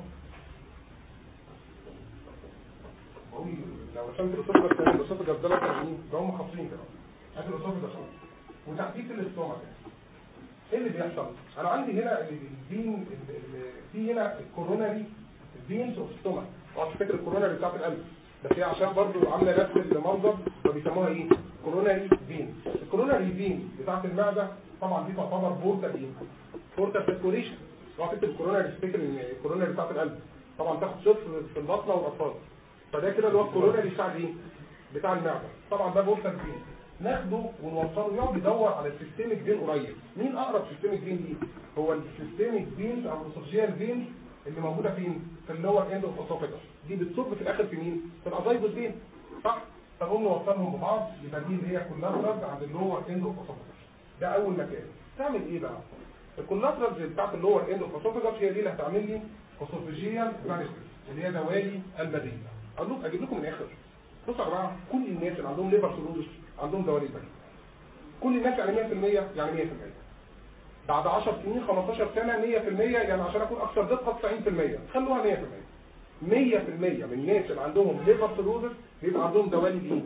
لو رسمت ال esophagus كمان ال esophagus ده مثلا مين ده هم خطين كده. ادي اهو وتحتيه ال stomach. إيه اللي بيحصل؟ أنا عندي هنا ال vein في هنا ال coronary veins of stomach أه فاكر ال coronary بتاعت القلب؟ بس هي عشان برضو عاملة نفس المنظر فبيسموها إيه؟ coronary vein ال coronary vein بتاعت المعدة طبعا دي تعتبر portal إيه portal circulation. أه فكرة ال coronary تفتكر إن ال coronary بتاعت القلب. طبعا تاخد صفر في البطنة والأطفال. فده كده اللي هو ال coronary بتاع إيه؟ بتاع المعدة. طبعا ده portal vein ناخده ونوصله يقعد يدور على ال systemic vein قريب. مين أقرب systemic vein دي هو ال systemic vein أو ال esophageal vein اللي موجودة فين في ال lower end of esophagus دي بتصب في الآخر في مين في ال azygos vein صح فنقوم نوصلهم ببعض. يبقى دي اللي هي collaterals عند ال lower end of esophagus ده أول مكان. تعمل إيه بقى؟ ال collaterals بتاعت ال lower end of esophagus هي دي اللي هتعمل لي esophageal varices اللي هي دوالي المريء أقول لكم أجيب لكم من الآخر. بصوا يا جماعة كل الناس اللي عندهم liver cirrhosis عندهم دوالي المريء كل الناس يعني 100% يعني 100% بعد 10 سنين 15 سنة 100% يعني عشان أكون أكثر دقة 90% خلوها 100% 100% من الناس اللي عندهم liver cirrhosis بيبقى عندهم دوالي إيه؟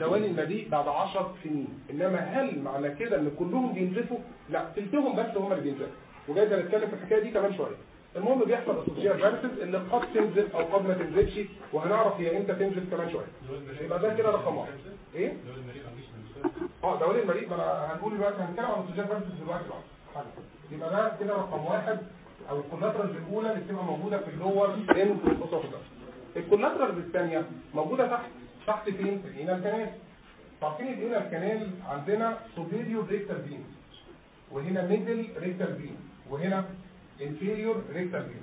دوالي المريء بعد 10 سنين. إنما هل معنى كده إن كلهم بينزفوا؟ لا تلتهم بس هم اللي بينزفوا. وجايز نتكلم في الحكاية دي كمان شوية. المهم بيحصل esophageal varices اللي قد تنزف أو قد ما تنزفش وهنعرف هي إمتى تنزف كمان شوية. يبقى ده كده رقم واحد. إيه؟ آه دوالي المريء. ما أنا هنقول دلوقتي هنتكلم عن esophageal varices دلوقتي بقى يبقى ده كده رقم واحد أو ال collaterals الأولى اللي بتبقى موجودة في ال lower end of esophagus ال collaterals الثانية موجودة تحت. تحت فين؟ في ال anal canal. عارفين ال anal canal؟ عندنا superior rectal vein وهنا middle rectal vein وهنا inferior rectal vein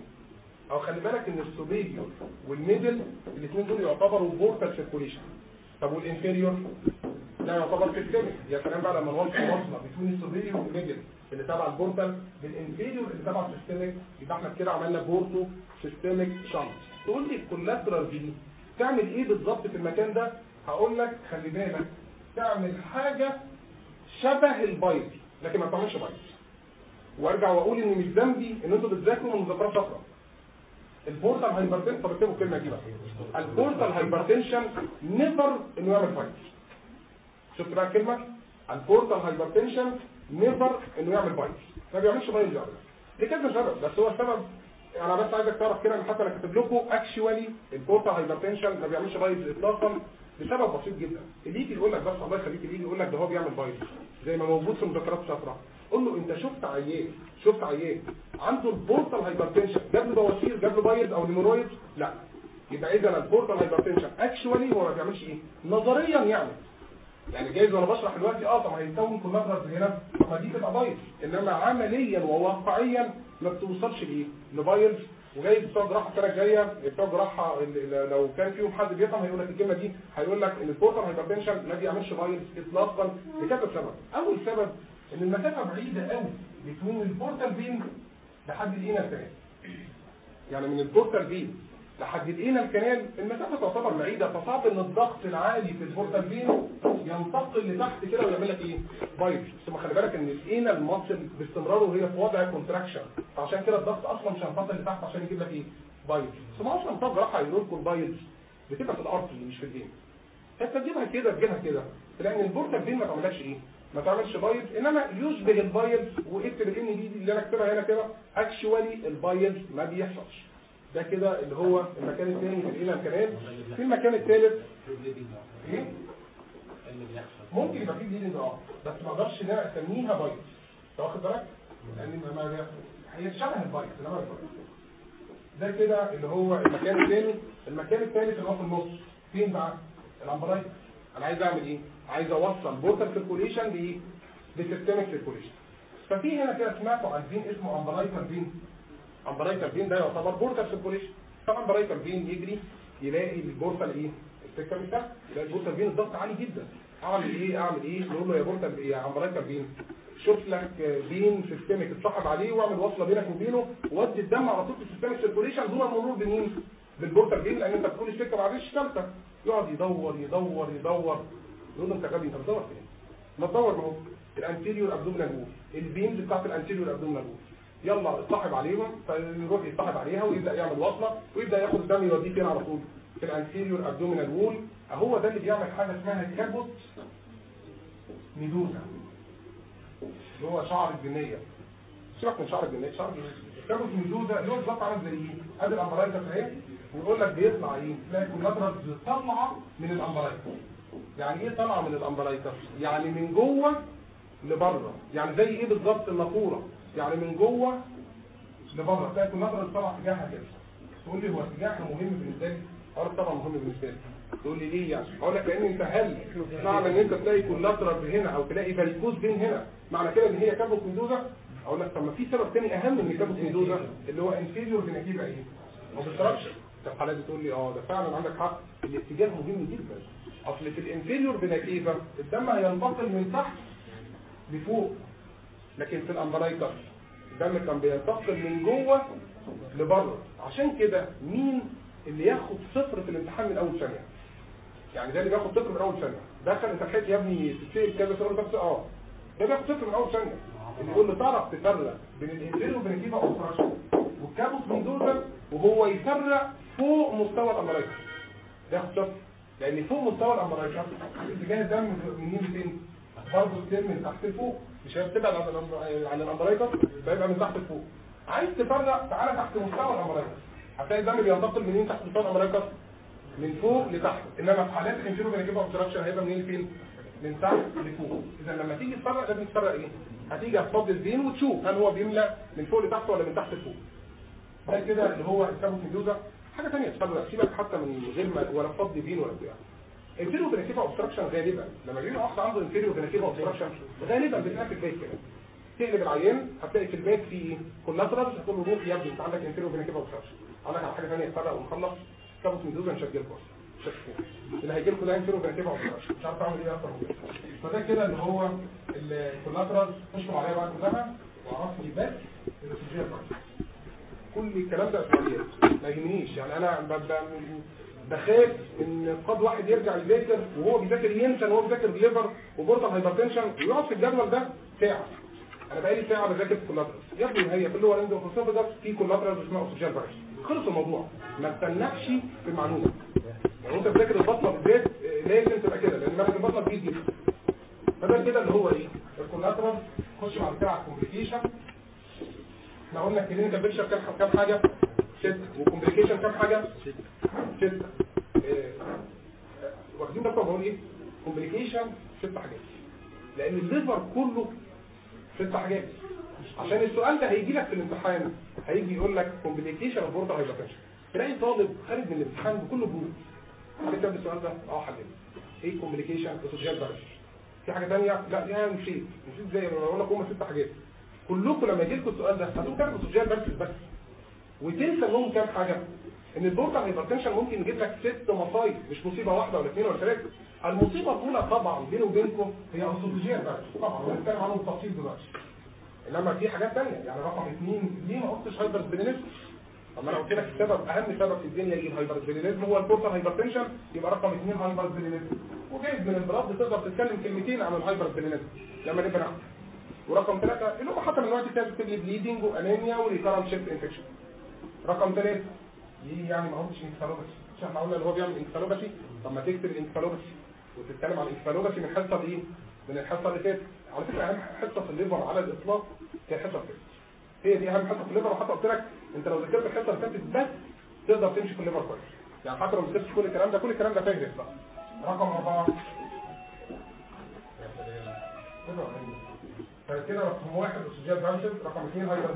أو خلي بالك إن ال superior وال middle الاثنين دول يعتبروا portal circulation طب وال inferior ده يعتبر systemic يا سلام بقى لما نوصل وصله بين ال superior وال middle اللي تبع ال portal بال inferior اللي تبع ال systemic يبقى إحنا كده عملنا porto systemic shunt. تقول لي ال collateral دي تعمل إيه بالظبط في المكان ده؟ هقول لك خلي بالك تعمل حاجة شبه ال piles لكن ما تعملش piles وأرجع وأقول إن مش ذنبي إن أنتوا بتذاكروا من مذكرات شفره ال portal hypertension طب اكتبوا الكلمة دي بقى ال portal hypertension never إنه يعمل piles شفت بقى الكلمة؟ ال portal hypertension never إنه يعمل piles ما بيعملش piles ابدا لكذا سبب بس هو السبب أنا بس عايزك تعرف كده إن حتى أنا كاتب لكم actually ال portal hypertension ما بيعملش piles اطلاقا لسبب بسيط جدا. اللي يجي يقول لك بس الله يخليك اللي يجي يقول لك ده هو بيعمل piles زي ما موجود في مذكرات شفره قول له أنت شفت عيان شفت عيان عنده ال portal hypertension جاب له بواسير جاب له piles أو hemorrhoid لا. يبقى اذا ال portal hypertension actually هو ما بيعملش إيه؟ نظريا يعني. يعني جايز وأنا بشرح دلوقتي؟ آه طب هيتكون collaterals هنا طب دي تبقى piles. إنما عمليا وواقعيا ما بتوصلش لإيه؟ ل piles. وجاي بتوع جراحة السنة الجاية بتوع جراحة لو كان فيهم حد بيفهم هيقول لك الكلمة دي هيقول لك ان ال portal hypertension ما بيعملش piles اطلاقا. لكذا سبب. أول سبب إن المسافه بعيدة قوي. بين ال portal vein لحد ال anal canal يعني من ال portal vein لحد ال anal canal المسافة تعتبر بعيدة فصعب إن الضغط العالي في ال portal vein ينتقل لتحت كده ويعمل لك إيه؟ piles. ثم خلي بالك إن ال anal muscle باستمرار وهي في وضع contraction فعشان كده الضغط أصلا مش هينتقل لتحت عشان يجيب لك إيه؟ piles. ثم أصلا بتوع جراحه هيقول لكم ال piles بتبقى في ال artery مش في ال vein فانت تجيبها كده تجيبها كده. لأن ال portal vein ما تعملهاش إيه؟ ما تعملش piles. إنما يشبه ال piles واكتب الان دي اللي أنا كاتبها هنا كده؟ actually ال piles ما بيحصلش. ده كده اللي هو المكان الثاني في الإله الكلام. في المكان الثالث إيه؟ ممكن يبقى فيه bleeding آه بس ما أقدرش إن أنا أسميها piles أنت واخد بالك؟ لأن ما هي شبه ال piles إنما ده كده اللي هو المكان الثاني المكان الثالث اللي هو في النص. فين بقى؟ ال umbilicus أنا عايز أعمل إيه؟ عايز أوصل portal circulation بايه ب systemic circulation ففي هنا كده سمعتوا عن vein اسمه umbilical vein umbilical vein ده يعتبر portal circulation طبعا umbilical vein يجري يلاقي ال portal إيه السكه تحت يلاقي ال portal vein الضغط عالي جدا. أعمل إيه؟ أعمل إيه؟ نقول له يا portal يا umbilical vein شوف لك vein systemic اتصاحب عليه واعمل وصلة بينك وبينه. وودي الدم على طول في ال systemic circulation دون المرور بمين؟ بال portal vein لأن أنت بتقول السكه ما عادش ثالثه يقعد يدور يدور يدور. يقول له أنت غبي أنت بتدور فين؟ ما تدور ما هو. ال anterior abdominal wall ال veins بتاعت ال anterior abdominal wall يلا اتصاحب عليهم فيروح يتصاحب عليها ويبدأ يعمل وصلة ويبدأ ياخد الدم يوديه فين على طول؟ في ال anterior abdominal wall هو ده اللي بيعمل حاجة اسمها caput medusae. اللي هو شعر الجنية. سيبك من شعر الجنية شعر الجنية. caput medusae اللي هو بالظبط عامل زي إيه؟ ادي ال umbilicus اهي ويقول لك بيطلع إيه؟ تلاقي collateral طالعة من ال umbilicus يعني إيه طالعة من ال umbilicus؟ يعني من جوه لبره. يعني زي إيه بالظبط؟ النافورة. يعني من جوه لبره تلاقي collateral طالعه اتجاهها كده. تقول لي هو اتجاهها مهم بالنسبة لي؟ لك طبعا مهم بالنسبة لي. تقول لي ليه يعني؟ أقول لك لأن أنت هل معنى إن أنت تلاقي collateral هنا أو تلاقي varicose vein هنا. معنى كده إن هي caput medusae. أقول لك طب ما في سبب تاني أهم من caput medusae اللي هو انفيريور فينيكيفا إيه ما بتشربش طب حالات تقول لي آه ده فعلا عندك حق. الاتجاه مهم جدا. أصل في ال inferior vena cava الدم هينتقل من تحت لفوق. لكن في ال umbilicus الدم كان بينتقل من جوه لبره. عشان كده مين اللي ياخد صفر في الامتحان من أول ثانية؟ يعني ده اللي بياخد صفر من أول ثانية. دخل انت لحقت يا ابني تتسال كذا سؤال بس آه. ده بياخد صفر من أول ثانية. اللي له تعرف تفرق بين ال inferior وبين obstruction وال caput medusae وهو يفرق فوق مستوى ال umbilicus ده صفر. لأن فوق مستوى ال umbilicus اتجاه الدم منين لفين برضه السير من تحت لفوق. مش هي بتبعد عن عن ال umbilicus فيبقى من تحت لفوق. عايز تفرق تعالى تحت مستوى ال umbilicus هتلاقي الدم بينتقل منين تحت مستوى ال umbilicus من فوق لتحت. إنما في حالات ال inferior vena cava obstruction هيبقى منين لفين من تحت لفوق. اذا لما تيجي تفرق لازم تفرق إيه؟ هتيجي هتفضي ال vein وتشوف هل هو بيملى من فوق لتحت ولا من تحت لفوق. ده كده اللي هو ال caput medusae حاجة ثانية تفرق. سيبك حتى من غير ما ولا تفضي vein ولا بتاع. inferior vena cava obstruction غالبا. لما بيجي واحد عنده inferior vena cava obstruction غالبا في ال back كده. تقلب العيان هتلاقي في ال back في collateral هتقول له روح يا ابني انت عندك inferior vena cava obstruction أقول لك على حاجة ثانية تفرق ونخلص. caput medusae لكم شكوا اللي هيجي لكم ده inferior vena cava obstruction مش عارف أعمل إيه أكتر من فده كده اللي هو ال collateral تشكر عليها بقى كلها. وعرفني بس بتاعتي كل الكلام ده ما يهمنيش. يعني أنا ببقى بخاف إن قد واحد يرجع يذاكر وهو بيذاكر ينسى إن هو بيذاكر ب liver و portal hypertension ويقعد في الجدول ده ساعة. أنا بقالي ساعة بذاكر في collateral يا ابني هي في ال lower end of ده في collateral اسمها oesophageal varices خلص الموضوع. ما تستناكش في المعلومة. يعني انت بتذاكر البطنة بالذات آه، لازم تبقى كده لأن منهج البطنة بيجي. جدا فده كده اللي هو إيه؟ ال collateral خش كده على ال complication إحنا قلنا ال clinical picture كام حاجة؟ ستة و complication كام حاجة؟ ستة إيه، واخدين بالكم بقول إيه complication ست حاجات. لأن ال liver كله ست حاجات. عشان السؤال ده هيجي لك في الامتحان هيجي يقول لك complication of portal hypertension تلاقي طالب خارج من الامتحان بكل برود حضرتك السؤال ده؟ آه حلل إيه complication oesophageal varices في حاجة ثانية لا دي أنا نسيت. نسيت زي ما بقول لك هم ست حاجات. كلكم لما يجي لكم السؤال ده هتقولوا كام oesophageal varices بس. وتنسى انهم كام حاجة. إن ال portal hypertension ممكن يجيب لك ست مصايب مش مصيبة واحدة ولا اثنين ولا ثلاثة المصيبة الأولى طبعا بيني وبينكم هي oesophageal varices طبعا وهنتكلم عنهم بالتفصيل دلوقتي. إنما في حاجات ثانية يعني رقم اثنين ليه ما قلتش hypersplenism طب أنا قلت لك السبب أهم سبب في الدنيا يجيب hypersplenism هو ال portal hypertension يبقى رقم اثنين hypersplenism وجايز من البلاد تقدر تتكلم كلمتين عن ال hypersplenism لما نبقى ناخد ورقم ثلاثة اللي هو حتى من وقت bleeding وانيميا و recurrent chest infection رقم ثلاثة دي يعني ما قلتش encephalopathy مش إحنا قلنا اللي هو بيعمل encephalopathy طب ما تكتب ال encephalopathy وتتكلم عن ال encephalopathy من الحصة دي من الحصة اللي فاتت. على فكرة أهم حصة في ال liver على الإطلاق هي الحصه اللي فاتت هي دي أهم حصة في ال liver وحتى قلت لك أنت لو ذاكرت الحصة اللي فاتت بس تقدر تمشي في ال liver كويس. يعني حتى لو ما ذاكرتش كل الكلام ده كل الكلام ده فاهم بقى. رقم أربعة. فكده رقم واحد oesophageal varices رقم اثنين hyper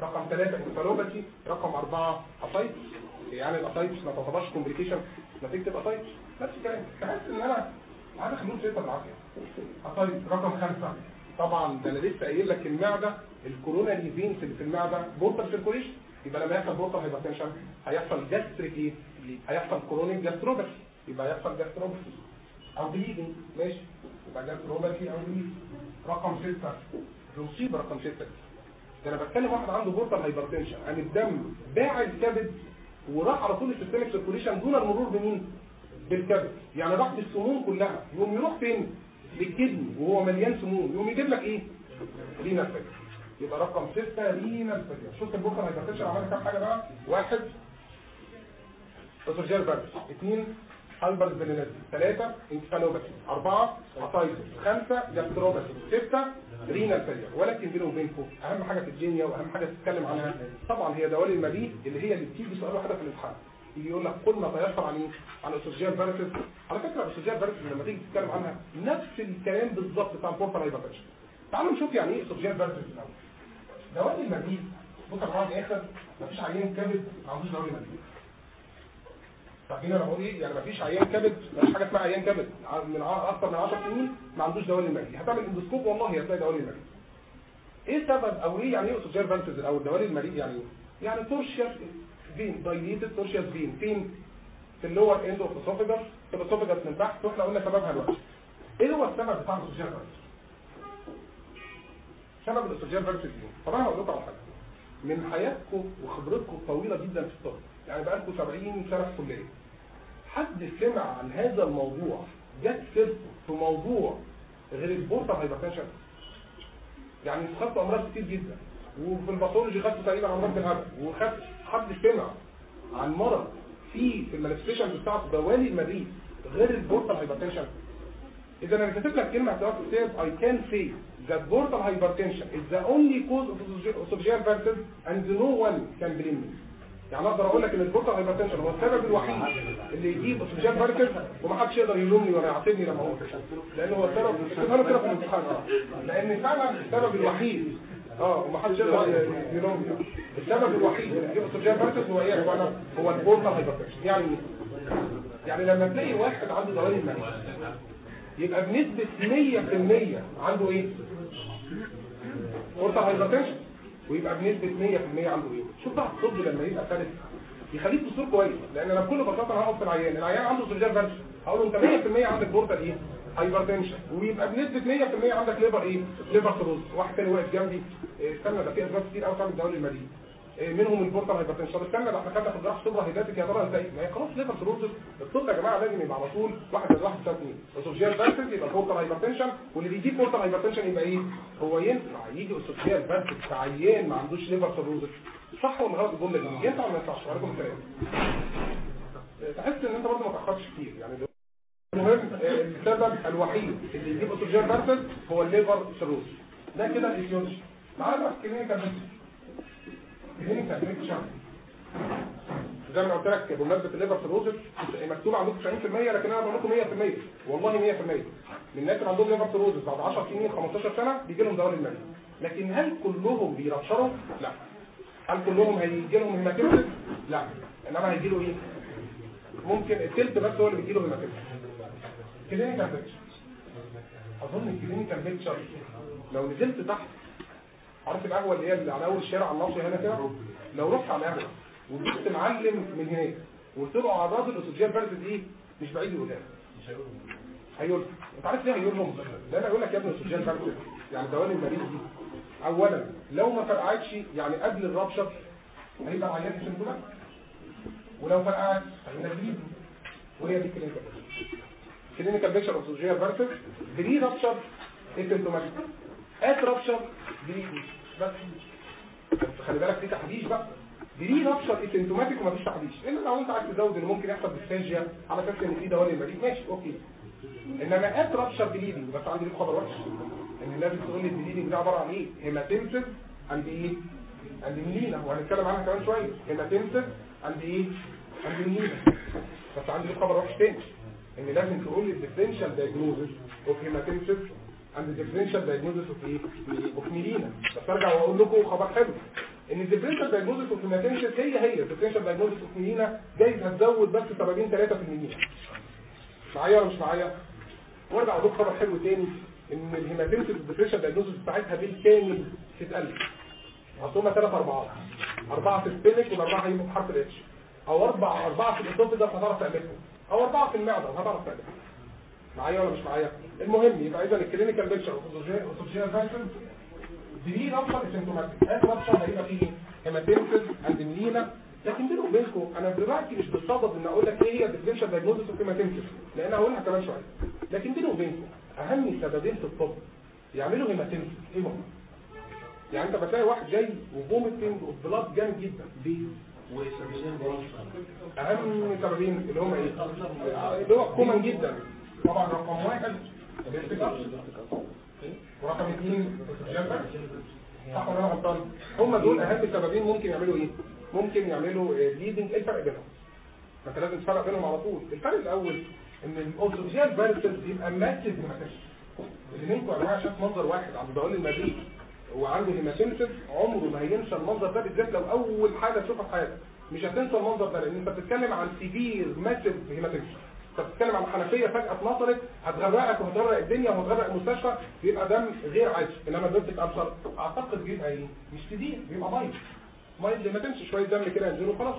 رقم ثلاثة encephalopathy رقم أربعة ascites يعني ال ascites ما تعتبرش complication نتيجة ال ascites نفس الكلام تحس إن أنا عارف خلوص سيطة بالعافية ascites رقم خمسة. طبعا ده أنا لسه قايل لك المعدة ال coronary veins اللي في المعدة portal circulation يبقى لما يحصل portal hypertension هيحصل gastric إيه؟ هيحصل chronic gastropathy يبقى هيحصل gastropathy أو bleeding ماشي. يبقى gastropathy أو bleeding رقم ستة. المصيبة رقم ستة. ده أنا بتكلم واحد عنده portal hypertension يعني الدم. ساب الكبد وراح على طول ال systemic circulation دون المرور بمين؟ بالكبد. يعني راح بالسموم كلها. يقوم يروح فين؟ لل kidney وهو مليان سموم. يقوم يجيب لك إيه؟ renal failure يبقى رقم ستة renal failure شفت ال portal hypertension عملت كام حاجة بقى؟ واحد. اثنين hypersplenism ثلاثة encephalopathy أربعة ascites خمسة gastropathy ستة renal failure ولكن بينهم وبينكم أهم حاجة في الدنيا وأهم حاجة تتكلم عنها طبعا هي دوالي المريء اللي هي اللي بتيجي سؤال واحدة في الامتحان يقول لك كل ما تيسر عن إيه؟ عن esophageal varices على فكرة esophageal varices لما تيجي تتكلم عنها نفس الكلام بالظبط بتاع ال portal hypertension تعالوا نشوف يعني إيه esophageal varices الأول. دوالي المريء بص جماعة الآخر مفيش عيان كبد ما عندوش دوالي مريء فاهمين أنا بقول إيه يعني مفيش عيان كبد مفيش حاجة اسمها عيان كبد. من أكتر من 10 سنين ما عندوش دوالي المريء هتعمل endoscope والله هتلاقي دوالي المريء إيه السبب؟ أو إيه يعني إيه esophageal varices أو الدوالي المريء يعني؟ يعني tortuous vein؟ dilated tortuous vein؟ فين؟ في ال lower end of esophagus في ال esophagus من تحت وإحنا قلنا سببها دلوقتي إيه هو السبب بتاع ال esophageal varices سبب ال esophageal varices إيه طب أنا هقول لكم على حاجة. من حياتكم وخبرتكم الطويله جدا في الطب. يعني بقالكم 70 سنة في الكلية. حد سمع عن هذا الموضوع جت سيرته في موضوع غير ال portal hypertension يعني خدتوا أمراض كتير جدا. وفي ال pathology خدتوا تقريبا أمراض بالهبل. وخدت حد سمع عن مرض في في ال manifestation بتاعته دوالي المريء غير ال portal hypertension إذا أنا كتبت لك كلمة هتقعد تكتب I can say that portal hypertension is the only cause of esophageal varices and no one can blame me. يعني أقدر أقول لك إن ال portal hypertension هو السبب الوحيد اللي يجيب esophageal varices ومحدش يقدر يلومني ولا يعاتبني لما أقول لأن هو السبب كده في الامتحان. لأن فعلا السبب الوحيد آه ومحدش يقدر يلومني. السبب الوحيد اللي يجيب esophageal varices هو إيه يا هو ال portal hypertension يعني يعني لما تلاقي واحد عنده دوالي المريء يبقى بنسبة 100% عنده إيه؟ portal hypertension ويبقى بنسبة 100% عنده إيه شوف بقى الطب لما يبقى ثالث يخليك تصور كويس لأن أنا بكل بساطة هقف في العيان. العيان عنده esophageal varices هقول له أنت 100% عندك portal إيه؟ hypertension. ويبقى بنسبة 100% عندك liver إيه؟ liver cirrhosis واحد تاني واقف جنبي. إيه، استنى ده في أسباب كتير قوي تعمل دوالي المريء إيه، منهم ال portal hypertension طب استنى ده إحنا خدنا في الجراحه صبغه hydatid يا ترى إزاي؟ ما هي خلاص liver cirrhosis الطب يا جماعة لازم يبقى على طول واحد زائد واحد يساوي اثنين esophageal varices يبقى portal hypertension واللي بيجيب portal hypertension يبقى إيه؟ هو ينفع يجي esophageal varices في عيان ما عندوش liver cirrhosis صح ولا غلط الجملة دي؟ ينفع ولا ما ينفعش؟ عليكم الكلام تحس إن أنت برضه ما تأخرش كتير. يعني المهم آه، السبب الوحيد اللي يجيب esophageal varices هو ال liver cirrhosis ده كده ال etiology معانا clinical زي ما قلت لك بمناسبه ال liver cirrhosis مكتوب عندكم 90% لكن أنا بقول لكم 100% والله 100% من الناس اللي عندهم liver cirrhosis بعد 10 سنين 15 سنة بيجي لهم دوالي المريء لكن هل كلهم بي rupture وا؟ لا. هل كلهم هيجي لهم hematemesis؟ لا. إنما هيجي له إيه؟ ممكن التلت بس هو اللي بيجي له hematemesis clinical picture أظن ال clinical picture لو نزلت تحت عارف القهوه اللي هي اللي على أول الشارع على الناصيه هنا كده. لو رحت على القهوه وجبت معلم من هناك وقلت له اعراض ال esophageal varices إيه مش بعيد يقولها هيقول أنت عارف ليه هيقول لهم؟ ده أنا أقول لك يا ابني ال esophageal varices يعني دوالي المريض دي. اولا لو ما فرقعتش يعني قبل الربشه هيبقى العيان مش هنقولها ولو فرقعت هيبقى جديد وهي دي كلينيكال كلينيكال بيكشر اوف سوجيال فيرسز بري رابشر اسيمتوماتيك ات رابشر بري بس خلي بالك في تحديث بقى. بري رابشر اسيمتوماتيك ومفيش تحديث. الا لو أنت عايز تزود ان ممكن يحصل ديسفاجيا على أساس إن في دوالي المريض ماشي أوكي. إنما at rupture bleeding بس عندي ليك خبر وحش. إن لازم تقول لي ال bleeding ده عبارة عن إيه؟ hematemesis and إيه and melena وهنتكلم عنها كمان شوية. hematemesis and إيه and melena بس عندي ليك خبر وحش تاني. إن لازم تقول لي ال differential diagnosis of hematemesis and ال differential diagnosis of of melena بس ارجع وأقول لكم خبر حلو. إن ال differential diagnosis of hematemesis هي هي. ال differential diagnosis of melena جايز هتزود بس سببين ثلاثة في ال melena معايا ولا مش معايا؟ وأرجع أقول لكم خبر حلو تاني. إن ال hematemesis ال differential diagnosis بتاعتها بالكامل تتقلب هتقوم ثلاث أربعات. أربعة في السبينك والأربعة هيبقوا بحرف ال H. أو أربع أربعة في ال esophagus هتعرف تعملهم. أو أربعة في المعدة هتعرف تعملهم. معايا ولا مش معايا؟ المهم يبقى اذا ال clinical picture of esophageal varices pre rupture asymptomatic at rupture هيبقى فيه hematemesis and melena لكن بيني وبينكم أنا دلوقتي مش بالصدد إن أقول لك إيه هي ال differential diagnosis of hematemesis لأن هقولها كمان شوية. لكن بيني وبينكم أهم سببين في الطب يعملوا hematemesis إيه هم؟ يعني أنت بتلاقي واحد جاي و vomiting blood جامد جدا. ليه أهم سببين اللي هم إيه؟ اللي هو common جدا. طبعا رقم واحد. ورقم اثنين صح ولا غلطان؟ هم دول أهم سببين ممكن يعملوا إيه؟ ممكن يعملوا bleeding إيه الفرق بينهم؟ ما أنت لازم تفرق بينهم على طول. الفرق الأول إن ال esophageal varices يبقى اللي منكم يا جماعة شاف منظر واحد عنده بقول المريء وعنده hematemesis عمره ما هينسى المنظر ده بالذات لو أول حاجة تشوفها في حياتك. مش هتنسى المنظر ده لأن أنت بتتكلم عن severe massive hematemesis انت بتتكلم عن حنفية فجأة اتنطرت هتغرقك وهتغرق الدنيا وهتغرق المستشفى بيبقى دم غير عادي. إنما ال peptic ulcer أعتقد بيبقى إيه مش severe بيبقى mild mild ما تمشي شوية دم كده ينزل وخلاص.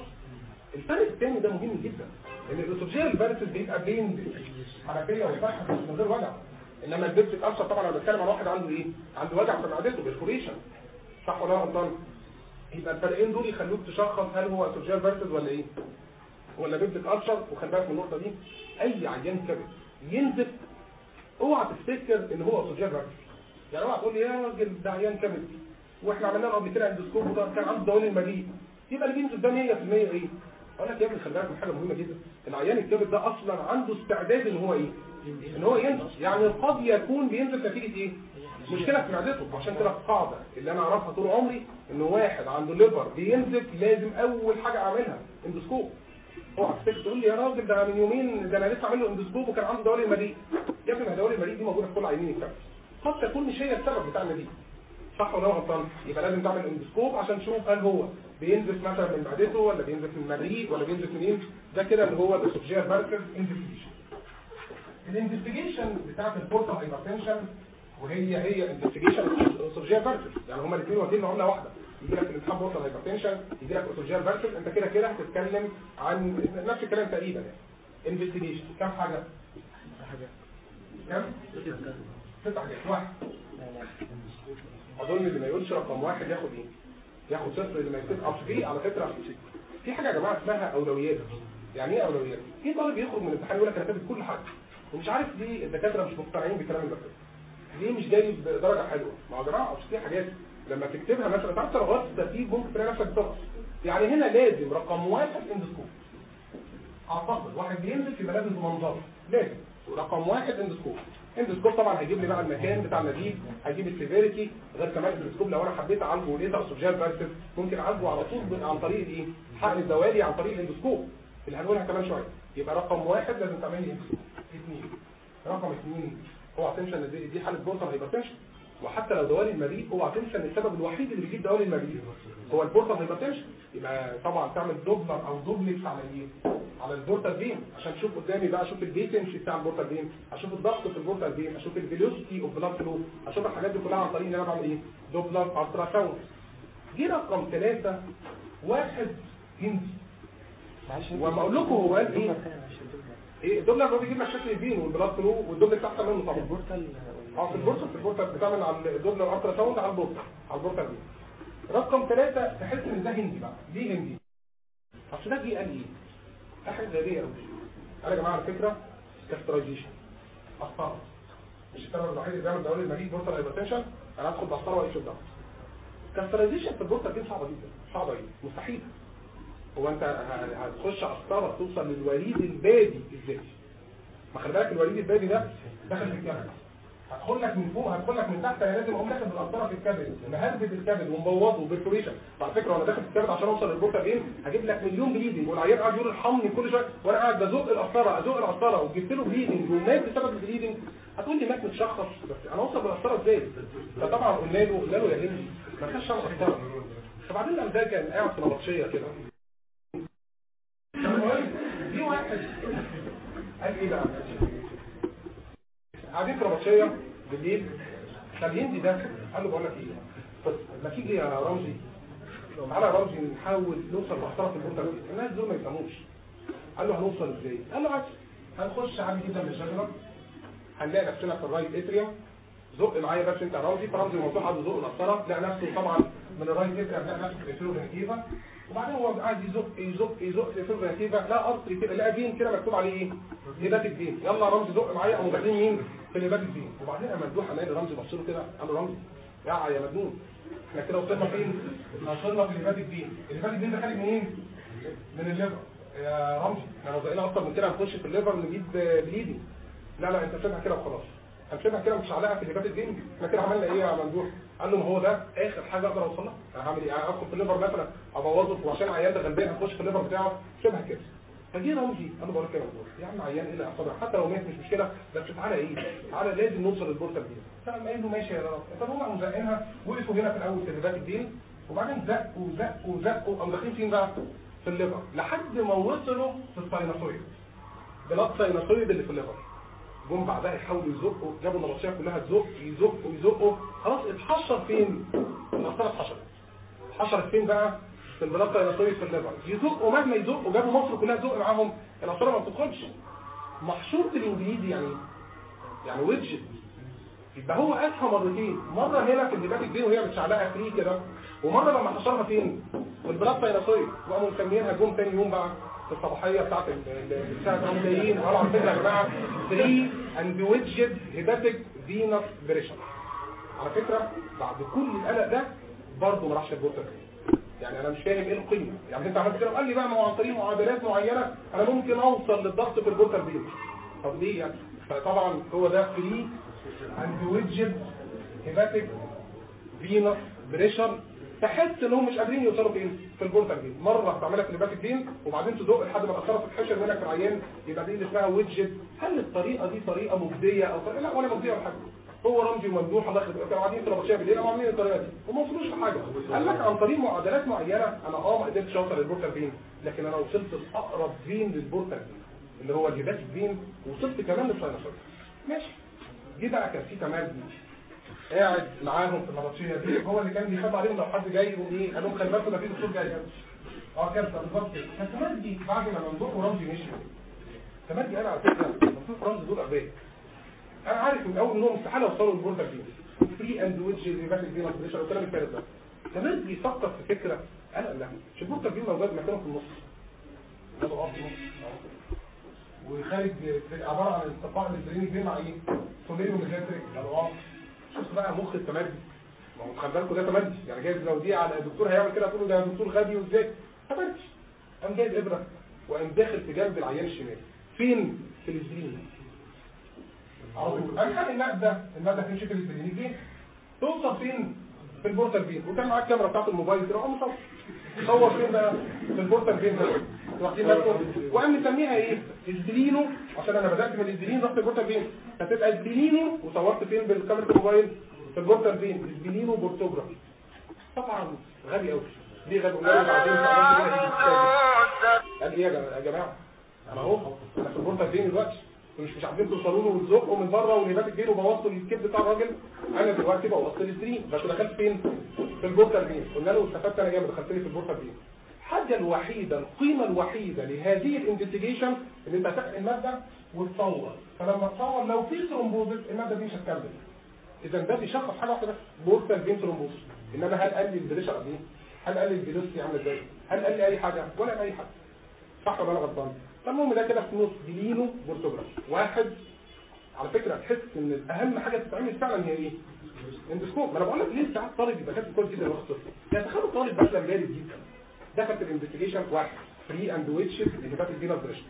الفرق الثاني ده مهم جدا إن ال esophageal varices بيبقى بين حنفية وفتحه من غير وجع. إنما ال peptic ulcer طبعا أنا بتكلم عن واحد عنده إيه؟ عنده وجع في معدته ب ulceration صح ولا غلطان؟ يبقى الفرقين دول يخلوك تشخص هل هو esophageal varices ولا إيه؟ ولا peptic ulcer وخلي بالك من النقطة دي. أي عيان كبد ينزف اوعى تفتكر إن هو esophageal varices يعني اوعى تقول لي يا راجل ده عيان كبد وإحنا عملنا له قبل كده endoscope وده كان عنده دوالي المريء يبقى اللي بينزل ده 100% إيه؟ أقول لك يا ابني خلي بالك من حاجة مهمة جدا. العيان الكبد ده أصلا عنده استعداد إن هو إيه؟ إن هو ينزف. يعني قد يكون بينزف نتيجة إيه؟ مشكلة في معدته. عشان كده القاعدة اللي أنا أعرفها طول عمري إن واحد عنده liver بينزف لازم أول حاجة أعملها endoscope اوعى تقول لي يا راجل ده من يومين ده أنا لسه عامل له endoscope وكان عنده دوالي المريء يا ابني دوالي المريء دي موجودة في كل عيانين الكبد قد تكون مش هي السبب بتاع المريء صح ولا غلطان يبقى لازم تعمل endoscope عشان تشوف هل هو بينزف مثلا من معدته ولا بينزف من المريء ولا بينزف منين. ده كده اللي هو ال esophageal varices investigation ال investigation بتاعت ال portal hypertension وهي هي investigation esophageal varices يعني هما الاثنين واخدين عملة واحدة. يجي لك portal hypertension يجي لك esophageal varices أنت كده كده هتتكلم عن نفس الكلام تقريبا يعني. investigation كم حاجة؟ كم؟ ست حاجات. واحد. أظن اللي ما يقولش رقم واحد ياخد إيه؟ ياخد صفر اللي ما يكتب اصل في على فكرة في حاجة يا جماعة اسمها أولويات. يعني إيه أولويات؟ في طالب يخرج من الامتحان يقول لك أنا كاتب كل حاجة. ومش عارف ليه الدكاترة مش مقتنعين بكلام الدكاتره ليه مش جايب درجة حلوة؟ ما هو يا جماعة في حاجات لما تكتبها مثلا تعرف ترغبات الترتيب ممكن تلاقي نفسك بتقص يعني هنا لازم رقم واحد endoscope أعتقد واحد بينزف يبقى لازم بمنظره. لازم. رقم واحد endoscope endoscope طبعا هيجيب لي بقى المكان بتاع النزيف هيجيب ال severity غير كمان ال endoscope لو أنا حبيت أعالجه ولقيت esophageal varices ممكن أعالجه على طول عن طريق الايه حقن الدوالي عن طريق ال endoscope اللي هنقولها كمان شوية. يبقى رقم واحد لازم تعمل لي endoscope اثنين رقم اثنين تنسى إن دي, دي حالة portal hypertension وحتى لو دوالي المريء اوعى تنسى ان السبب الوحيد اللي بيجيب دوالي المريء هو ال portal hypertension يبقى طبعا تعمل دوبلر أو دوبلكس على إيه على ال portal vein عشان أشوف قدامي بقى أشوف ال patency بتاع ال portal vein أشوف الضغط في ال portal vein أشوف ال velocity of blood flow أشوف الحاجات دي كلها عن طريق إن أنا بعمل إيه؟ Doppler ultrasound جه رقم ثلاثة واحد هندي. وما أقول لكم هو قال إيه؟ إيه؟ الدوبلر هو بيجيب لك شكل ال vein وال blood flow وال duplex احسن منه طبعا. آه في ال portal في ال portal بتعمل على ال Doppler ultrasound على ال portal على ال portal vein رقم ثلاثة تحس إن ده هندي بقى ليه هندي. أصل ده جه قال إيه؟ حاجة غريبه قوي أنا يا جماعة على فكرة catheterization قسطره مش السبب الوحيد اللي بيعمل دوالي المريء portal hypertension أنا هدخل بقسطره وأقيس الضغط catheterization في ال portal دي صعبة جدا صعبة جدا مستحيل. هو أنت هتخش قسطره توصل للوريد البابي إزاي ما خلي بالك الوريد البابي ده داخل في الكبد هدخل لك من فوق هدخل لك من تحت أنا لازم اقوم داخل بالقسطره في الكبد مهبد الكبد ومبوظه بالكوريشن على فكرة وأنا داخل في الكبد عشان اوصل لل portal vein؟ هجيب لك مليون bleeding والعيان قاعد يقول ارحمني كل شوية. وأنا قاعد بزق القسطره ازق القسطره وجبت له bleeding ومات بسبب ال bleeding هتقول لي مات متشخص. بس أنا أوصل بالقسطره إزاي؟ فطبعا قلنا له قلنا له يا هندي ما كانش شغل قسطره فبعدين ده كان قاعد في نبطشيه كده. في واحد. قال إيه بقى؟ قاعدين رباطيه بالليل. فالهندي ده. قال له بقول لك إيه؟ طب ما تيجي يا رمزي تعالى يا رمزي نحاول نوصل لاحتراف البورتال الناس دول ما يفهموش. قال له هنوصل إزاي؟ قال له عادي. هنخش عادي جدا من الشجره هنلاقي نفسنا في الرايت اتريوم زق معايا بس أنت رمزي فرمزي الموضوع قعد يزق القسطره لقى نفسه طبعا من الرايت اتريوم لقى نفسه في الفيروجينيتيفا وبعدين هو قاعد يزق يزق يزق في الفيروجينيتيفا لا قطر كده لا فين كده مكتوب عليه إيه؟ هيباتيك فين يلا رمزي زق معايا قاموا داخلين مين؟ في الهيباتيك فين وبعدين اما ممدوح الاقي رمزي بص له كده قال له رمزي يا يا مجنون إحنا كده وصلنا فين؟ وصلنا في ال hepatic vein ال hepatic vein ده خارج منين؟ من ال liver يا رمزي إحنا لو زقنا أكتر من كده هنخش في ال liver نجيب bleeding لا لا أنت سيبها كده وخلاص هنسيبها كده مش عليها في الليفات الجيم إحنا كده عملنا إيه يا ممدوح؟ قال له ما هو ده آخر حاجة أقدر أوصل لها. أنا هعمل إيه؟ ادخل في ال liver مثلا أبوظه وعشان عيان ده غلبان هخش في ال liver بتاعه. سيبها كده. فجي رمزي أنا بقول لك يا ممدوح. يا عم عيان إيه اللي هيحصل حتى لو مات مش مشكلة بس تعالى إيه؟ تعالى لازم نوصل لل portal دي فقام قايل له ماشي يا رب. فهم قاموا زقينها وقفوا هنا في الأول في ال hepatic vein. وبعدين زقوا زقوا زقوا قاموا داخلين فين بقى؟ في ال liver. لحد ما وصلوا في ال sinusoid blood sinusoid اللي في ال liver. جم بعدها يحاولوا يزقوا جابوا النبطشيه كلها تزق يزقوا يزقوا خلاص اتحشر فين؟ القسطره اتحشرت. اتحشرت فين بقى؟ في ال blood sinusoid في ال liver يزقوا مهما يزقوا جابوا مصر كلها تزق معاهم. القسطره ما بتدخلش محشور بالانجليزي يعني يعني wedged يبقى هو قاسها مرتين. مرة هنا في الدبات الجديد وهي متشعلقه free كده ومرة لما حشرها فين؟ في ال blood sinusoid وقاموا مسميينها جم تاني يوم بقى. في الصباحية بتاعت الساعة كانوا جايين قالوا على فكره يا جماعة. free and wedged hepatic venous pressure على فكرة بعد كل القلق ده برضه ما راحش ال portal يعني أنا مش فاهم إيه القيمة. يعني أنت عملت كده وقال لي بقى ما هو عن طريق معادلات معينة أنا ممكن أوصل للضغط في ال portal vein طب ليه يعني؟ فطبعا هو ده free and wedged hepatic venous pressure تحس إنهم مش قادرين يوصلوا فين؟ في ال portal vein مرة تعملها في ال hepatic vein وبعدين تزق لحد ما تحشرها تتحشر منك في العيان يبقى دي اللي اسمها wedged هل الطريقة دي طريقة مجدية أو طريقة؟ لا ولا مجدية ولا حاجة. هو رمزي وممدوح داخل كانوا قاعدين في النبطشيه بالليل قاموا عاملين الطريقة دي. وما وصلوش لحاجة. قال لك عن طريق معادلات معينة أنا آه ما قدرتش أوصل لل portal vein لكن أنا وصلت لأقرب vein لل portal اللي هو ال hepatic vein وصلت كمان لل sinusoid ماشي. جه بقى كان في كمال دي قاعد معاهم في النبطشيه دي. هو اللي كان بيخاف عليهم لو حد جاي يقول إيه؟ قال لهم خلي بالكم ده في دكتور جاي. آه كده بالظبط كده فكمال دي بعد ما ممدوح ورمزي مشي. كمال دي أنا على فكرة ممدوح ورمزي دول أغبياء. أنا عارف من أول ان هو مستحيل اوصلوا لل portal vein free and wedged hepatic venous pressure والكلام الفارغ ده. كمال بيفكر في فكرة. أنا لا مش البورتال دي موجود مكانه في النص. وخارج عبارة عن البرين دي مع إيه؟ سوليريوم ميزنتريك الارواح شوف بقى مخ التمدي ما هو خلي بالكوا ده تمدي يعني جايز لو دي على دكتور هيعمل كده تقول ده دكتور غبي وإزاي؟ تمدي قام جايب إبرة وقام داخل في جنب العيان الشمال. فين؟ في الاسبرين على طول. خد الماده الماده تمشي في الاسبرين دي توصل فين؟ في ال portal vein وكان معاه الكاميرا بتاعت الموبايل كده. قام مصور. صور فين بقى؟ في ال portal vein ده. واخدين بالكم. وقام مسميها إيه؟ spleno عشان أنا بدأت من ال spleen رحت ال portal vein؟ هتبقى spleno وصورت فين بالكاميرا الموبايل؟ في ال portal vein؟ spleno portography طبعا غبي قوي ليه غبي؟ بعدين قال إيه يا جماعة؟ أنا أهو أنا في ال portal vein دلوقتي؟ مش مش عارفين توصلوا له وتزقوا من بره وال hepatic vein وبوظتوا الكبد بتاع الراجل. أنا دلوقتي بوظت ال spleen بس دخلت فين؟ في ال portal vein؟ قلنا له استفدت أنا جامد. دخلت لي في ال portal vein؟ الحاجة الوحيده القيمه الوحيده لهذه ال investigation إن أنت هتاخد الماده وتصور فلما تصور لو في thrombosis الماده دي مش هتكمل. إذا ده بيشخص حاجة واحدة بس portal vein thrombosis إنما هل قال لي ال pressure قد إيه هل قال لي ال velocity عاملة إزاي؟ هل قال لي أي حاجة؟ ولا أي حاجة. صح ولا أنا غلطان؟ فالمهم ده كده في نص جلينو بورتوجراف واحد على فكرة تحس إن أهم حاجة تتعمل فعلا هي إيه؟ اندسكوب ما أنا بقول لك ليه ساعات طالب يبقى كاتب كويس جدا واخد يعني تخيلوا طالب مثلا بارد جدا دخل في الانفستيجيشن واحد فري اند ويتشز اللي فات الدينا بريشن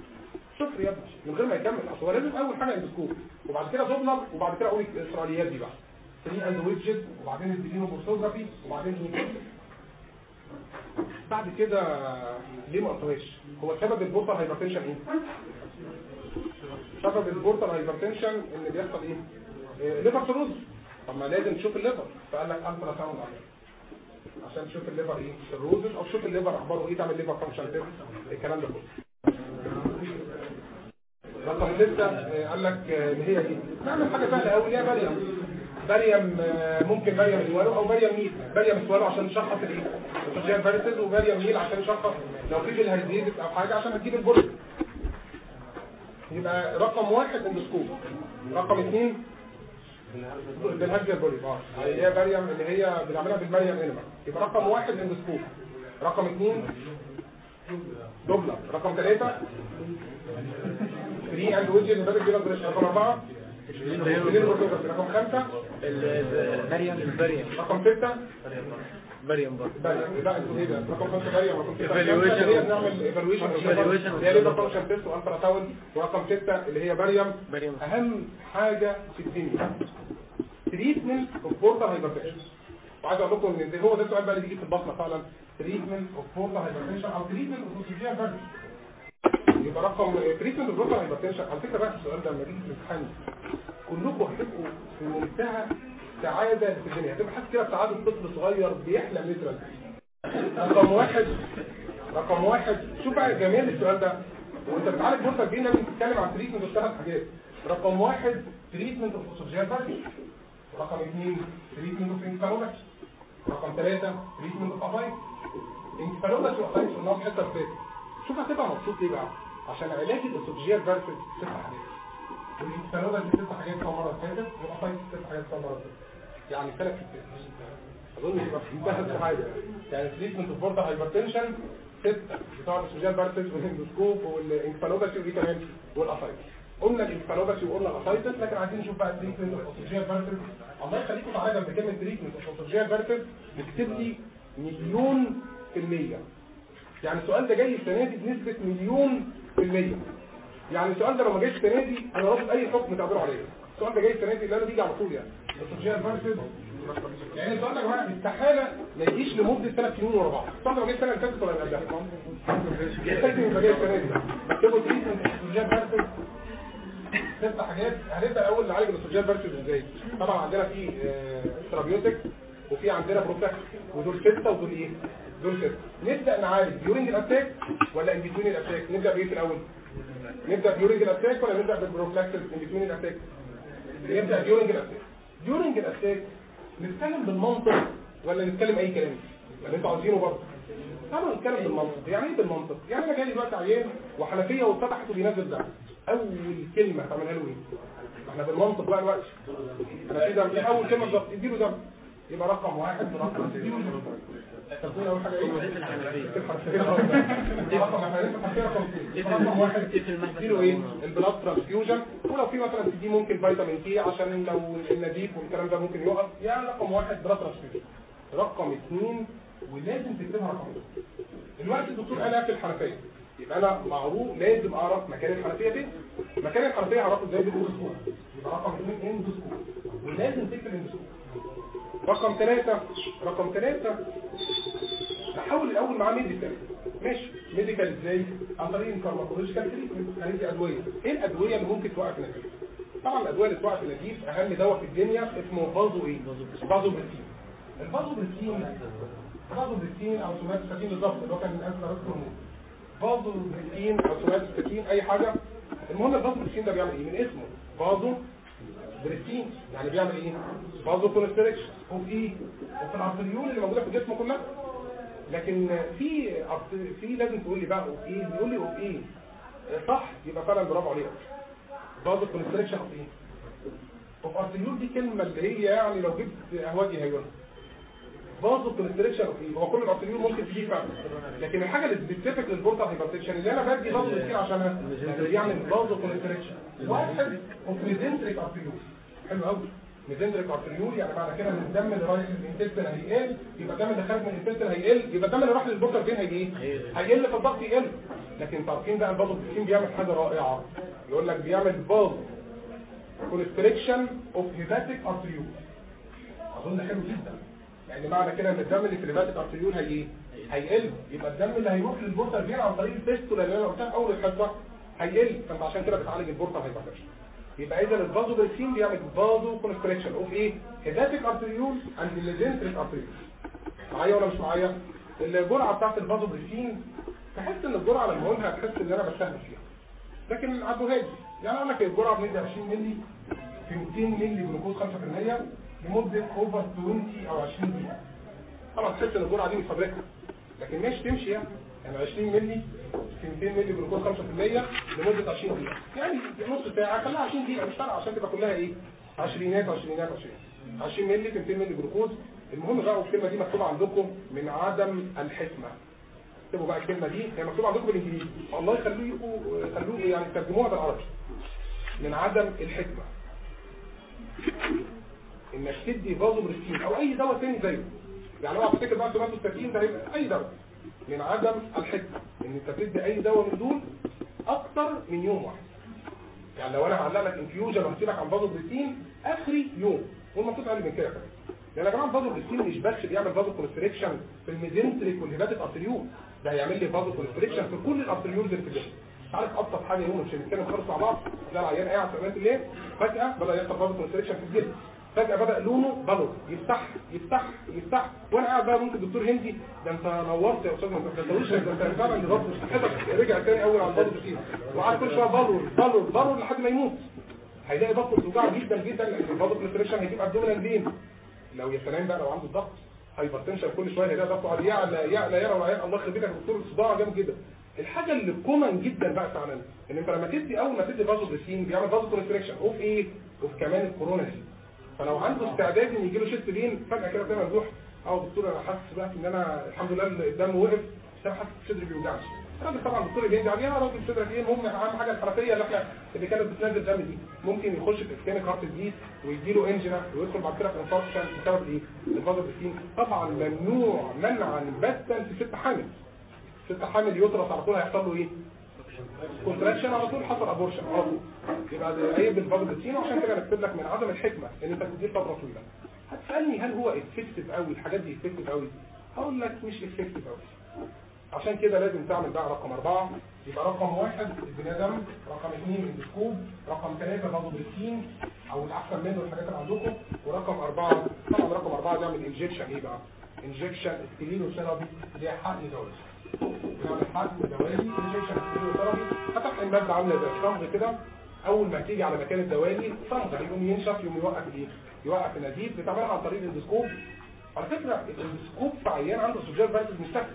صفر يا ابني. من غير ما يكمل. أصل هو لازم أول حاجة اندسكوب وبعد كده زبلر وبعد كده أقول الاسرائيليات دي بقى. فري اند ويتشز وبعدين الدينو بورتوجرافي وبعدين بعد كده ليه ما قطعش هو سبب ال portal hypertension إيه؟ سبب ال portal hypertension ان بيحصل إيه؟ liver cirrhosis طب ما لازم تشوف ال liver. فقال لك ultrasound عليه عشان تشوف ال liver إيه cirrhosis أو تشوف ال liver أخباره إيه تعمل liver function test الكلام ده كله. رقم ستة آه، قال لك آه، اللي هي إيه نعمل حاجة سهلة قوي اللي هي barium. barium آه، ممكن barium swallow أو barium meal. barium swallow عشان نشخص الإيه؟ الفاجيال فاريسز ومريم ميل عشان نشخص لو في بالهيزيدس أو حاجة عشان هتجيب البرد يبقى رقم واحد اندوسكوب رقم اثنين بالهاجر بولي آه اللي هي مريم اللي هي بنعملها بالمريم انما يبقى رقم واحد اندوسكوب رقم اثنين دوبلر رقم ثلاثة فري اند ويدجت وبابل جيرال بريش رقم أربعة رقم خمسة مريم رقم ستة مريم برضه رقم تيست والترا ورقم ستة اللي هي مريم أهم حاجة في الدنيا تريتمنت اوف هايبرتنشن وعايز أقول لكم إن هو ده السؤال بقى اللي بيجي في البطنة فعلا. تريتمنت اوف بورتال هايبرتنشن أو تريتمنت اوف اوكسجين بيرن يبقى رقم تريتمنت اوف بورتال هايبرتنشن على فكرة بقى السؤال ده لما يجي في الامتحان كلكم هتبقوا في منتهى سعاده في الدنيا حاسس كده بسعاده طفل صغير بيحلم مثلا رقم واحد. رقم واحد. شوف بقى جمال السؤال ده. وانت بتعالج portal vein لازم تتكلم عن treatment of ثلاث حاجات. رقم واحد treatment of bleeding رقم اثنين treatment of encephalopathy رقم ثلاثة treatment of ascites encephalopathy و ascites قلناها في حتة فاتت شوف هتبقى مبسوط ليه بقى؟ عشان علاج ال esophageal varices ست حاجات. وال encephalopathy ست حاجات كم مرة فاتت والافايت ست حاجات كم مرة فاتت. يعني حاجات أظن يبقى في الحاجة يعني treatment of portal hypertension ست بتوع ال esophageal varices وال endoscope وال encephalopathy ودي كمان والافايت قلنا ال encephalopathy وقلنا ال ascites لكن عايزين نشوف بقى ال treatment of esophageal varices الله يخليكم تعالى جنب كلمة treatment of esophageal varices نكتب لي مليون في المية. يعني السؤال ده جاي السنة دي بنسبة مليون في المية. يعني السؤال ده لو ما جاش السنة دي أنا رافض أي حكم تعبير عليه السؤال ده جاي السنة دي اللي أنا بيجي على طول يعني. esophageal varices يعني السؤال ده يا جماعة استحاله ما يجيش لمدة ثلاث سنين ورا بعض. السؤال لو جه السنة اللي فاتت ولا اللي قبلها يبقى جاي السنة دي اكتبوا treatment esophageal varices ست حاجات هنبدأ الأول نعالج ال esophageal varices إزاي. طبعا عندنا في therapeutic وفي عندنا prophylaxis ودول ستة ودول إيه؟ دول ستة. نبدأ نعالج during ال attack ولا in between ال attack؟ نبدأ بإيه في الأول؟ نبدأ during ال attack ولا نبدأ بال prophylaxis in between ال attack؟ نبدا during ال attack during ال attack نتكلم بالمنطق ولا نتكلم أي كلام؟ اللي أنتوا عاوزينه برضه. طبعا نتكلم بالمنطق. يعني إيه بالمنطق؟ يعني أنا جاي دلوقتي عيان وحنفية واتفتحت وبينزل دم أول كلمة هتعملها له إيه؟ إحنا بالمنطق بقى دلوقتي. أنا كده إيه؟ أول كلمة بالظبط. اديله دم يبقى رقم واحد رقم اثنين. تقول اول حاجة إيه رقم رقم واحد. اديله إيه؟ ال blood transfusion ولو في مثلا تدي ممكن فيتامين K عشان لو النزيف والكلام ده ممكن يقف. يعني رقم واحد blood transfusion رقم اثنين ولازم تكتبها رقم اثنين دلوقتي الدكتور قال في الحنفية. يبقى أنا معروف لازم أعرف مكان الحنفية فين. مكان الحنفية أعرفه إزاي؟ بال endoscope. يبقى رقم اثنين endoscope. ولازم تكتب endoscope. رقم ثلاثة رقم ثلاثة نحاول الأول معاه medical ماشي. medical إزاي؟ عن طريق ال pharmacological treatment أدوية. إيه الأدوية اللي ممكن توقف النزيف طبعا الأدوية اللي توقف النزيف أهم دواء في الدنيا اسمه vaso إيه vasopressin ال vasopressin فازو بريتين أو سوماتوستاتين بالظبط. اللي هو كان من انسى هرمون فازو بريتين أو سوماتوستاتين أي حاجة. المهم الفازو بريتين ده بيعمل إيه؟ من اسمه فازو بريتين يعني بيعمل إيه؟ vasoconstriction of إيه؟ of ال arteriole اللي موجودة في الجسم كلها. لكن في في لازم تقول لي بقى of إيه؟ بيقول لي of إيه؟ صح يبقى فعلا برافو عليك. vasoconstriction of إيه؟ of arteriole دي كلمة اللي هي يعني لو جبت اهواجي هيقولها vasoconstriction of هو كل ال arteriole ممكن تجيب فعلا. لكن الحاجة اللي specific لل portal hypertension اللي أنا بدي فازو كتير عشانها. بيعمل vasoconstriction واحد و mesenteric arteriole حلو قوي. mesenteric arteriole يعني معنى كده ان الدم اللي رايح لل intestine هيقل يبقى الدم اللي خارج من ال intestine هيقل يبقى الدم اللي راح لل portal vein هيجي؟ هيقل فالضغط يقل. لكن تعرفين بقى ال vaso بيعمل حاجة رائعة. يقول لك بيعمل vasoconstriction of hepatic arteriole أظن حلو جدا. يعني معنى كده إن الدم اللي في ال hepatic arteriole هي إيه هيقل. يبقى الدم اللي هيروح لل portal vein؟ عن طريق ال fistula اللي أنا قلتها في أول الحصة. هيقل. فأنت عشان كده بتعالج ال portal hypertension يبقى إذا الفازو بريسين بيعمل vasoconstriction of إيه؟ hepatic arteriole and ال mesenteric arteriole معايا ولا مش معايا؟ الجرعة بتاعت الفازو بريسين تحس إن الجرعة لما أقولها تحس إن أنا بسهل فيها. لكن عدوها لي يعني أقول لك الجرعة بندي 20 مللي في 200 مللي جلوكوز 5% لمدة اوفر 20 أو 20 دقيقة. طبعا تحس إن الجرعة دي مش لكن مش تمشي يعني. يعني 20 مللي في 200 مللي جلوكوز 5% لمدة 20 دقيقة. يعني نص ساعة خليها 20 دقيقة مش فارقة عشان تبقى كلها إيه؟ عشرينات عشرينات 20 20 مللي في 200 مللي جلوكوز. المهم بقى والكلمة دي مكتوبة عندكم من عدم الحكمة. اكتبوا بقى الكلمة دي هي مكتوبة عندكم بالإنجليزي. الله يخليكم خلوه يعني ترجموها بالعربي. من عدم الحكمة. إنك تدي فازوبريستين أو أي دواء تاني زيه. يعني اوعى تفتكر بقى سوماتوستاتين ده هيبقى أي دواء. من عدم الحكمه إن أنت تدي أي دواء من دول أكتر من يوم واحد. يعني لو أنا هعلق لك infusion وهسيبك عن فازوبريستين اخري يوم. والمفروض أقل من كده. كمان لأن يا جماعة الفازوبريستين مش بس بيعمل vasoconstriction في ال mesenteric وال hepatic arteriole ده هيعمل لي vasoconstriction في كل ال arterioles اللي في الجسم عارف أبسط حاجة يوم مش هنتكلم خالص مع بعض. ده العيان قاعد في الليل. فجأة بدأ يحصل vasoconstriction في الجسم فجأة بدأ لونه pallor. يفتح يفتح يفتح. وأنا قاعد بقى ممكن دكتور هندي. ده أنت نورت يا أستاذ ما تقدروش ده انت فعلا ضبط صحتك رجع تاني أول على الفازوبريستين وقعد كل شوية pallor pallor pallor لحد ما يموت. هيلاقي بطنه بتوجعه جدا جدا. لأن ال vasoconstriction هيجيب abdominal pain لو يا سلام بقى لو عنده الضغط hypertension كل شوية هيلاقي ضغطه قاعد يعلى يعلى يعلى والعيان الله يخليك يا دكتور الصداع جامد جدا. الحاجة اللي common جدا بقى فعلا إن أنت لما تدي أول ما تدي فازو بريسين بيعمل vasoconstriction of إيه of كمان ال coronary. فلو عنده استعداد إن يجي له chest pain فجأة كده ما بيروح آه دكتور أنا حاسس بقى إن أنا الحمد لله الدم وقف بس أنا حاسس صدري بيوجعني الراجل طبعا الدكتور بينزل عليها راجل صدرك إيه المهم أهم حاجة الحنفيه اللي إحنا اللي كانت بتنزل دم دي. ممكن يخش في ischemic heart disease ويجي له angina ويدخل بعد كده في infarction بسبب إيه؟ الفازوبريسين طبعا ممنوع منعا باتا في ست حامل. ست حامل يطرس على طول هيحصل له إيه؟ contraction على طول حصل abortion على طول. يبقى ده عيب الفازوبريسين وعشان كده نكتب لك من عدم الحكمة إن أنت تديه فتره طويله هتسألني هل هو effective قوي الحاجات دي effective قوي هقول لك مش effective قوي عشان كده لازم تعمل بقى رقم أربعة. يبقى رقم واحد البني آدم رقم اثنين ال endoscope رقم ثلاثة فازوبريسين أو الأحسن منه الحاجات اللي عندكم. ورقم أربعة طبعا رقم أربعة نعمل injection إيه بقى؟ injection sclerotherapy اللي هي حقن دوالي فتحط المادة عاملة زي الصمغ كده أول ما تيجي على مكان الدوالي صمغ يقوم ينشف يقوم يوقف إيه؟ يوقف النزيف بتعملها عن طريق ال endoscope على فكرة ال endoscope في عيان عنده سجار فيروس مش سهل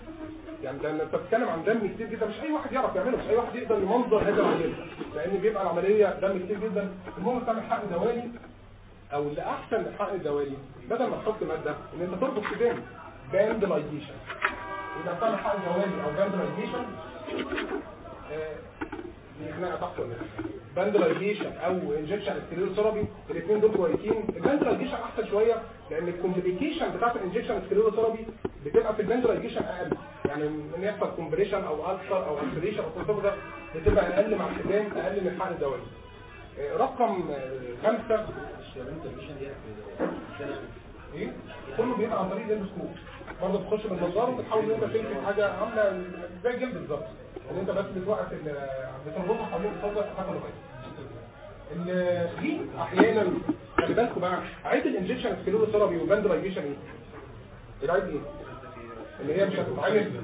يعني ده انت بتتكلم عن دم كتير جدا مش اي واحد يعرف يعمله مش اي واحد يقدر يمنظر هذا العيان لأن بيبقى العملية دم كتير جدا المهم تعمل حقن دوالي أو اللي احسن حقن الدوالي بدل ما تحط ماده ان انت تربط كده band ligation إذا بتعمل حقن دوالي أو إحنا تحت band ligation أو injection sclerotherapy الاثنين دول كويسين. ال band ligation أحسن شوية لأن الكومبليكيشن بتاعت الانجكشن ستيريوثيرابي بتبقى في الباندلايزيشن أقل. يعني ان يحصل كومبريشن أو السر أو اكسريشن أو كل ده بتبقى أقل مع الختام أقل من الحقن الدوائي رقم خمسة. إيه؟ كله بيبقى عن طريق الاندوسكوب برضه بتخش بالنظاره وبتحاول إن أنت تمسك حاجة عاملة زي الجلد بالظبط إن أنت بس بتوقف بتربطها حوالين الصدر حتى لغايه في أحيانا خلي بالكم بقى عيب ال injection sclerotherapy و band ligation إيه؟ العيب إيه؟ ان هي مش هتتعمل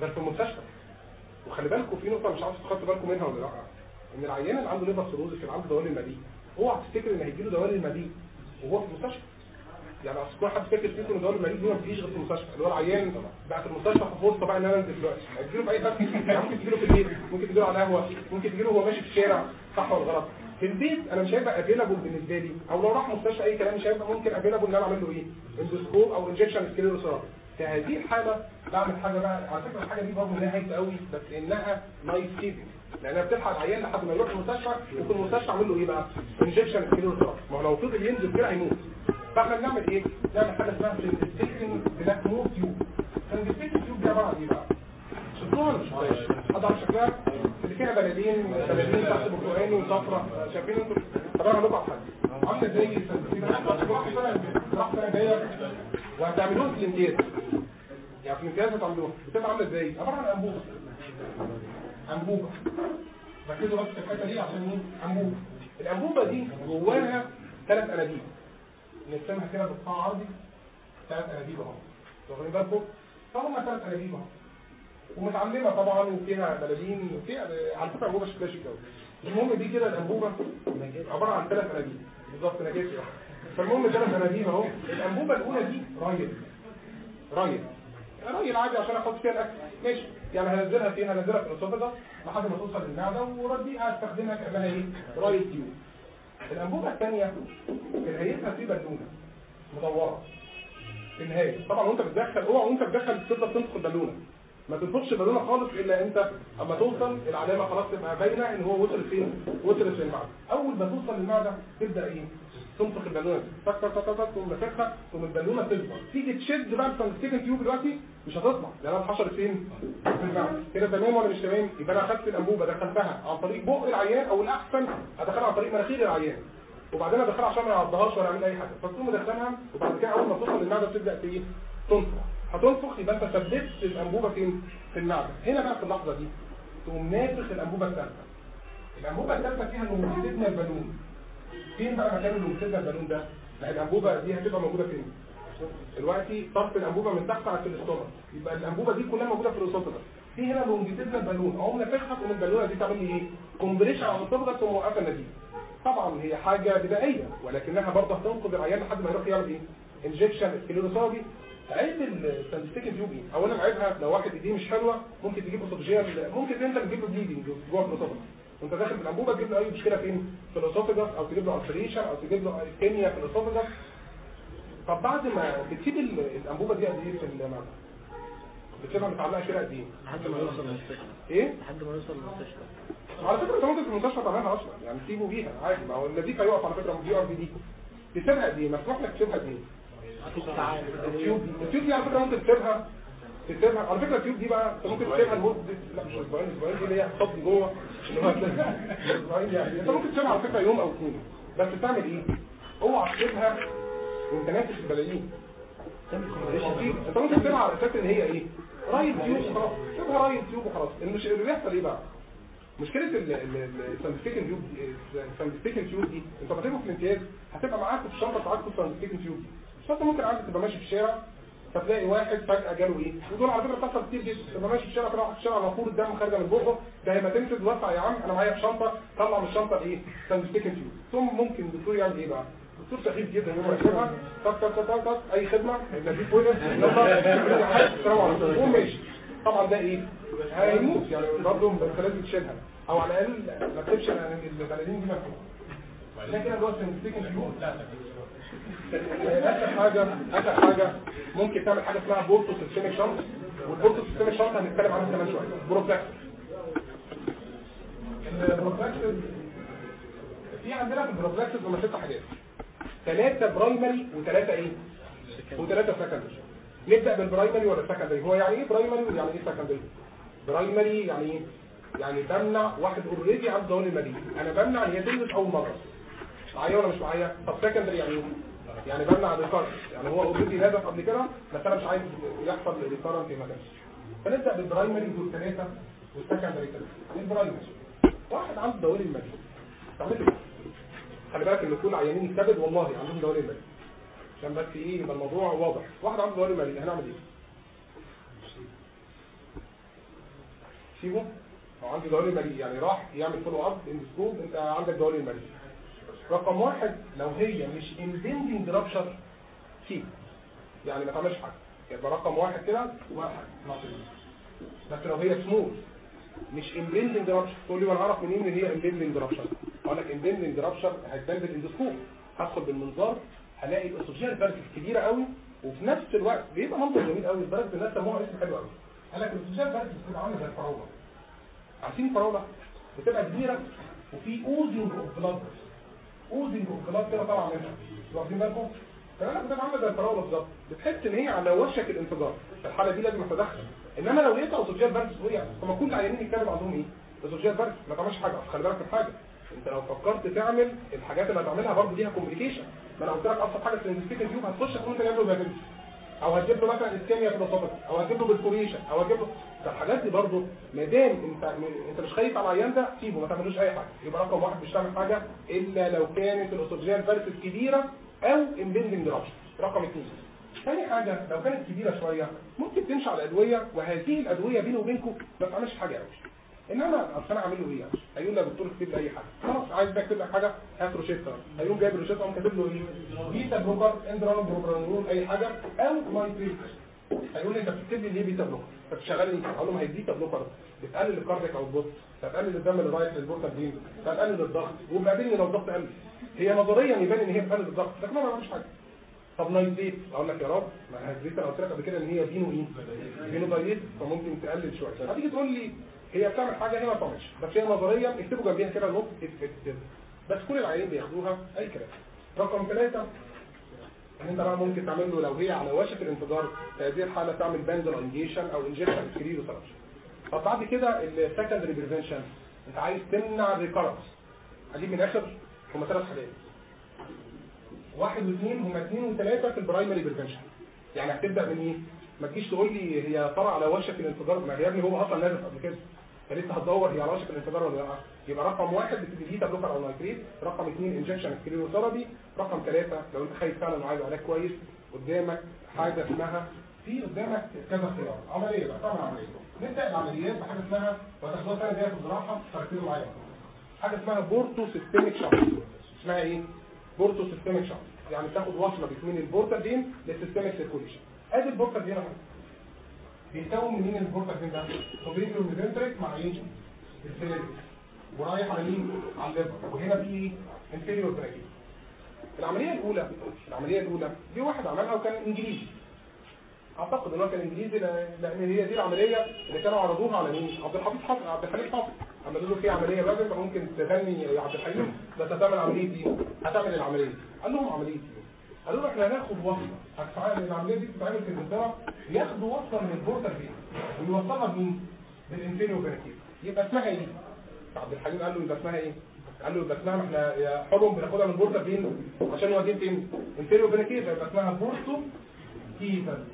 غير في المستشفى وخلي بالكم في نقطة مش عارف تاخدوا بالكم منها ولا لأ إن العيان اللي عنده liver cirrhosis اللي عنده دوالي المريء أوعى تفتكر إن هيجي له دوالي المريء وهو في المستشفى يعني كل حد فاكر فيكم ان المريء دي ما بتجيش غير في المستشفى اللي هو العيان في المستشفى في فرصه بقى ان أنا انزل دلوقتي هتجيله في أي حد يعني ممكن تجيله في البيت ممكن تجيله على قهوه ممكن تجيله وهو ماشي في الشارع صح ولا غلط؟ في البيت أنا مش هيبقى available بالنسبة لي أو لو راح مستشفى أي كلام مش هيبقى ممكن available إن أنا أعمل له إيه؟ endoscope أو injection sclerotherapy في هذه الحالة بعمل حاجة بقى على فكرة الحاجة دي برضه انها هايفة قوي بس إنها life saving لأنها بتلحق العيان لحد ما يروح المستشفى وفي المستشفى اعمل له إيه بقى؟ injection sclerotherapy ما هو لو فضل ينزل كده هيموت. فإحنا بنعمل إيه؟ نعمل حاجة اسمها Sengstaken Blakemore tube Sengstaken tube دي عبارة عن إيه بقى؟ شفتوها ولا مش عارف شكلها؟ اللي فيها بلالين بلالين تحت برتقاني وصفرة شايفين أنتوا؟ طب أنا هنقطع حاجة. عاملة زي السنجستيكن وهتعملوها في الامتياز. يعني في الامتياز هتعملوها. بتبقى عاملة إزاي؟ عبارة عن أنبوبة. أنبوبة. ركزوا بس في الحته دي عشان إيه؟ أنبوبة. الأنبوبة دي جواها ثلاث أنابيب. نقسمها كده بقطاع عرضي. ثلاث أنابيب أهو. واخدين بالكم؟ فهم ثلاث أنابيب أهو. ومتعلمة طبعا وفيها بلالين وفيها على فكرة أنبوبة شكلها قوي المهم دي كده الأنبوبة عبارة عن ثلاث أنابيب. بالظبط نجاسي فالمهم ثلاث أنابيب أهو. الأنبوبة الأولى دي رايل رايل راجل عادي عشان أحط فيها الأكل. ماشي. يعني هنزلها فين؟ هنزلها في ال esophagus لحد ما توصل للمعدة ورديها استخدمها كانها إيه؟ Ryle tube الأنبوبة الثانية نهايتها في بالونه مدوره في النهاية. طبعا وأنت بتدخل اوعى وأنت بتدخل تفضل تنفخ البالونه ما تنفخش البالونه خالص إلا أنت أما توصل العلامة خلاص تبقى باينة إن هو وصل فين؟ وصل للمعدة. أول ما توصل للمعدة تبدأ إيه؟ تنفخ البالونة. تك تك تك تك تقوم نفخها تقوم البالونة تكبر. تيجي تشد بقى التنستيكن تيوب دلوقتي مش هتطلع. لانها اتحشرت فين؟ في كده تمام ولا مش تمام؟ يبقى أنا اخدت الانبوبة دخلتها عن طريق بق العيان أو الاحسن ادخلها عن طريق مناخير العيان. وبعدين ادخلها عشان ما يعضهاش ولا اعمل اي حاجة. فتقوم مدخلها وبعد كده اول ما توصل للمعدة تبدا ت- تنفخ. هتنفخ يبقى انت ثبتت الانبوبة فين؟ في المعدة. هنا بقى في اللحظة دي تقوم نافخ الانبوبة الثالثة. الانبوبة الثالثة فيها longitudinal balloon فين بقى مكان ال longitudinal balloon ده؟ لا الأنبوبة دي هتبقى موجودة فين؟ دلوقتي طرف الأنبوبة من تحت على ال stomach يبقى الأنبوبة دي كلها موجودة في ال esophagus في هنا longitudinal balloon اقوم نافخها تقوم البالونة دي تعمل إيه؟ compression على ال esophagus وموقفه النتيجه طبعا هي حاجة بدائية ولكنها برضه هتنقذ العيان لحد ما يروح يعمل إيه؟ injection sclerotherapy عيب ال Sengstaken tube إيه اولا عيبها لو واحد إيديه مش حلوة ممكن تجيب esophageal ممكن أنت تجيب bleeding جوه ال esophagus وانت داخل بالانبوبه تجيب له اي مشكله فين في ال esophagus أو تجيب له ulceration أو تجيب له ischemia في ال esophagus طب بعد ما بتسيب ال- الانبوبه دي قد إيه في المعده بتسيبها متعلقه كده قد إيه لحد ما يوصل للمستشفى إيه لحد ما يوصل للمستشفى على فكره انت ممكن في المستشفى تعملها أصلا يعني تسيبه بيها عادي ما هو النزيف هيقف على فكره بي ار بي دي تسيبها قد إيه مسموح لك تسيبها قد إيه ال tube دي على فكره ممكن تسيبها على فكرة ال tube دي بقى انت ممكن تسيبها لمده لا مش أسبوعين أسبوعين دي اللي هي تحط جوه. اللي هو أسبوعين يعني. انت ممكن تسيبها على فكرة يوم أو اثنين بس تعمل إيه؟ اوعى تسيبها وانت نافخ البلالين. انت ممكن تسيبها على أساس إن هي إيه؟ Ryle tube وخلاص. سيبها Ryle tube وخلاص. المش... اللي بيحصل إيه بقى؟ مشكلة ال Sengstaken tube دي ال Sengstaken tube دي انت تبقى في الامتياز هتبقى معاك في الشنطة بتاعتك ال Sengstaken tube دي. انت ممكن عادي تبقى ماشي في الشارع فتلاقي واحد فجأة جاله إيه؟ ودول على فكرة بتحصل كتير جدا تبقى ماشي في الشارع في الشارع نافورة الدم خارجة من بقه ده hematemesis وسع يا عم أنا معايا في شنطة طلع من الشنطة إيه Sengstaken tube ثم ممكن الدكتور يعمل إيه بقى؟ دكتور سخيف جدا يوم يشوفها طق طق طق طق أي خدمة؟ النزيف وقف يلا السلام عليكم. قوم ماشي. طبعا ده إيه؟ هيموت يعني برضه انت لازم تشيلها. أو على الأقل ما تسيبش البلالين دي مفتوحه لكن جوه ال Sengstaken tube لا اخر حاجة اخر حاجة ممكن تعمل حاجة اسمها portosystemic shunt وال portosystemic shunt هنتكلم عنها كمان شوية. ال prophylaxis في عندنا في ال prophylaxis هم ست حاجات. ثلاثة primary وثلاثه إيه وثلاثه secondary نبدأ بال primary ولا ال secondary هو يعني إيه primary ويعني إيه secondary primary يعني إيه؟ يعني بمنع واحد already عنده دوالي المريء أنا بمنع إن هي تلبس أول مرة. معايا ولا مش معايا؟ طب secondary يعني إيه؟ يعني بمنع ال recurrence يعني هو already bled قبل كده بس أنا مش عايز يحصل recurrence في مكانش فنبدأ بال primary دول ثلاثة وال secondary ثلاثة ال primary واحد عنده دوالي إيه خلي بالك إن كل عيانين الكبد والله عندهم دوالي المريء عشان بس إيه؟ يبقى الموضوع واضح. واحد عنده دوالي مريء هنعمل إيه؟ سيبه أو عنده دوالي مريء يعني راح يعمل follow up endoscope أنت عندك دوالي مريء رقم واحد لو هي مش impending rupture سيب يعني ما تعملش حاجة. يبقى رقم واحد كده واحد. بس لو هي سموث مش impending rupture تقول لي وأنا أعرف منين إن هي impending rupture أقول لك impending rupture هتبان بال endoscope هدخل بالمنظار هلاقي ال esophageal varices كبيرة قوي وفي نفس الوقت بيبقى منظر جميل قوي. لدرجه الناس سموها اسم حلو قوي. قال لك ال esophageal varices بتبقى عاملة زي الفراولة. عارفين الفراولة؟ بتبقى كبيرة وفي oozing of blood oozing blood كده طالعه منها واخدين بالكم؟ فانا بتبقى عامله زي الفراولة بالظبط. بتحس إن هي على وشك الانفجار. الحالة دي لازم اتدخل إنما لو لقيت اسوفيال فالف وقع هما كل العيانين الكلام عندهم إيه؟ اسوفيال فالف ما تعملش حاجة. خلي بالك من حاجة. أنت لو فكرت تعمل الحاجات اللي هتعملها برضه ليها كومبليكيشن ما أنا قلت لك أبسط حاجة في الانفستيكن تيوب هتخش تقوم انت جايب له بابلز أو هتجيب له مثلا اسكيميا في الاسوفاج أو هتجيب له بالكوريشن أو هتجيب له فالحاجات دي برضه ما دام انت انت مش خايف على العيان ده سيبه ما تعملوش أي حاجة. يبقى رقم واحد مش تعمل حاجة إلا لو كانت ال esophageal varices كبيره أو impending rupture رقم اثنين ثاني حاجة لو كانت كبيرة شوية ممكن تمشي على ادويه وهذه الأدوية بيني وبينكم ما تعملش حاجة قوي إنما أصل أنا عامل له إيه هيقول لي يا دكتور اكتب لي اي حاجة. خلاص عايز اكتب لك حاجة هات روشته هيقوم جايب روشته قام كاتب له إيه؟ beta blocker Inderal propranolol أي حاجة أو nitrate هيقول لي أنت بتكتب لي ليه beta blocker فبتشغل لي أقول له ما هي beta blocker بتقلل ال cardiac output بتقلل الدم اللي رايح لل portal vein بتقلل الضغط. وبعدين لو الضغط قل. هي نظريا يبان إن هي بتقلل الضغط. لكن ما بعملش حاجة. طب nitrate أقول لك يا رب ما ال nitrate أنا قلت لك قبل كده إن هي veno إيه؟ venodilator فممكن تقلل شوية. هتيجي تقول لي هي بتعمل حاجة هي ما بتعملش. بس هي نظريا اكتبوا جنبيها كده note بس كل العيانين بياخدوها. أي كلام. رقم ثلاثة ان أنت بقى ممكن تعمل له لو هي على وشك الانفجار في هذه الحالة تعمل band ligation أو injection sclerotherapy طب بعد كده ال secondary prevention أنت عايز تمنع ال recurrence أجيب من الآخر هم ثلاث حاجات واحد واثنين هم اثنين وثلاثه في ال primary prevention يعني هتبدأ من إيه؟ ما تجيش تقول لي هي طالعة على وشك الانفجار؟ ما يا ابني هو أصلا نازل قبل كده. فلسه هتدور هي على وشك الانفجار ولا لأ؟ يبقى رقم واحد بتدي beta blocker أو nitrate رقم اثنين injection sclerotherapy رقم ثلاثة لو أنت خايف فعلا وعايز علاج كويس قدامك حاجة اسمها في قدامك كذا خيار عملية بقى طبعا عملية. نبدأ العمليات بحاجة اسمها وتاخدوها ثاني دقيقه في الجراحه تركزوا معايا. حاجة اسمها portosystemic shunt اسمها إيه؟ portosystemic shunt يعني تاخد وصله بين ال portal vein لل systemic circulation. ادي ال portal vein اهو بيتكون من مين ال portal vein ده؟ superior mesenteric مع إيه؟ ال splenic ورايح على مين؟ على الليفر وهنا في إيه؟ انفيريور العملية الاولى العملية الاولى دي واحد عملها وكان انجليزي اعتقد ان هو كان انجليزي لأن هي دي العملية اللي كانوا عرضوها على مين؟ عبد الحفيظ حافظ عبد الحليم حافظ عملوا له في عمليه بدل فممكن تغني يا عبد الحليم بس هتعمل عمليه دي هتعمل العملية دي قال لهم عمليه دي قالوا له إحنا هناخد هتفعل العملية دي بتتعمل في إنجلترا ياخدوا وصله من البورتال فين ويوصلها بمين؟ بالانفيريو فينيكيل يبقى اسمها إيه؟ عبد الحليم قال له يبقى اسمها إيه؟ قال له يبقى اسمها إحنا يا حرم بناخدها من البورتال فين؟ عشان يودين فين؟ انفيريو فينيكيل يبقى اسمها بورتو كيفا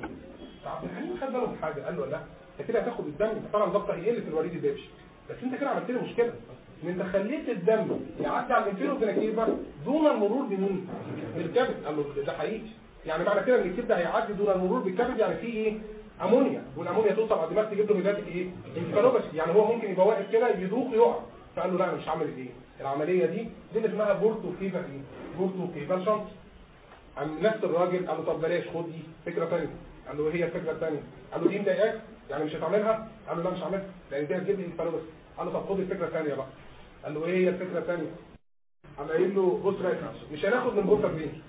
عبد الحليم خد باله من حاجة قال له لا انت كده هتاخد الدم طبعا الضغط هيقل في الوريد البابش بس انت كده عملت لي مشكلة ان انت خليت الدم يعدي على الانفيرو فينيكيفا دون المرور بمين؟ بالكبد. قال له ده حقيقي. يعني معنى كده إن الكبد هيعدي دون المرور بالكبد يعني في إيه؟ أمونيا. والأمونيا توصل على الدماغ تجيب له hepatic إيه؟ encephalopathy يعني هو ممكن يبقى واقف كده يدوخ يقع. فقال له لا أنا مش هعمل إيه؟ العملية دي دي اللي اسمها porto caval إيه؟ porto caval shunt عن نفس الراجل قال له طب بلاش خد دي فكرة ثانية قال له هي الفكرة الثانية قال له دي مضايقاك؟ يعني مش هتعملها؟ قال له لا مش هعملها لأن دي هتجيب لي الفلوس قال له طب خد الفكرة الثانية بقى. قال له إيه هي الفكرة الثانية قام قايل له بص ركز مش هناخد من بورتا فين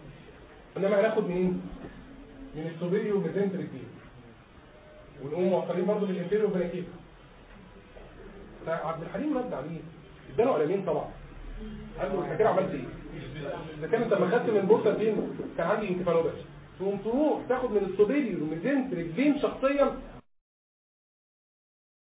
إنما هناخد منين من السوبيريو دي ونقوم موصلين برضه للانفيريو فينيكيف فعبد الحليم رد عليه. إداله قلمين طبعا؟ قال له أنت كده عملت إيه؟ إذا كان أنت لما خدت من البورصه فين كان عندي انكفالوباثي تقوم تروح تاخد من السوبيريور ومن الفنتريك فين شخصيا؟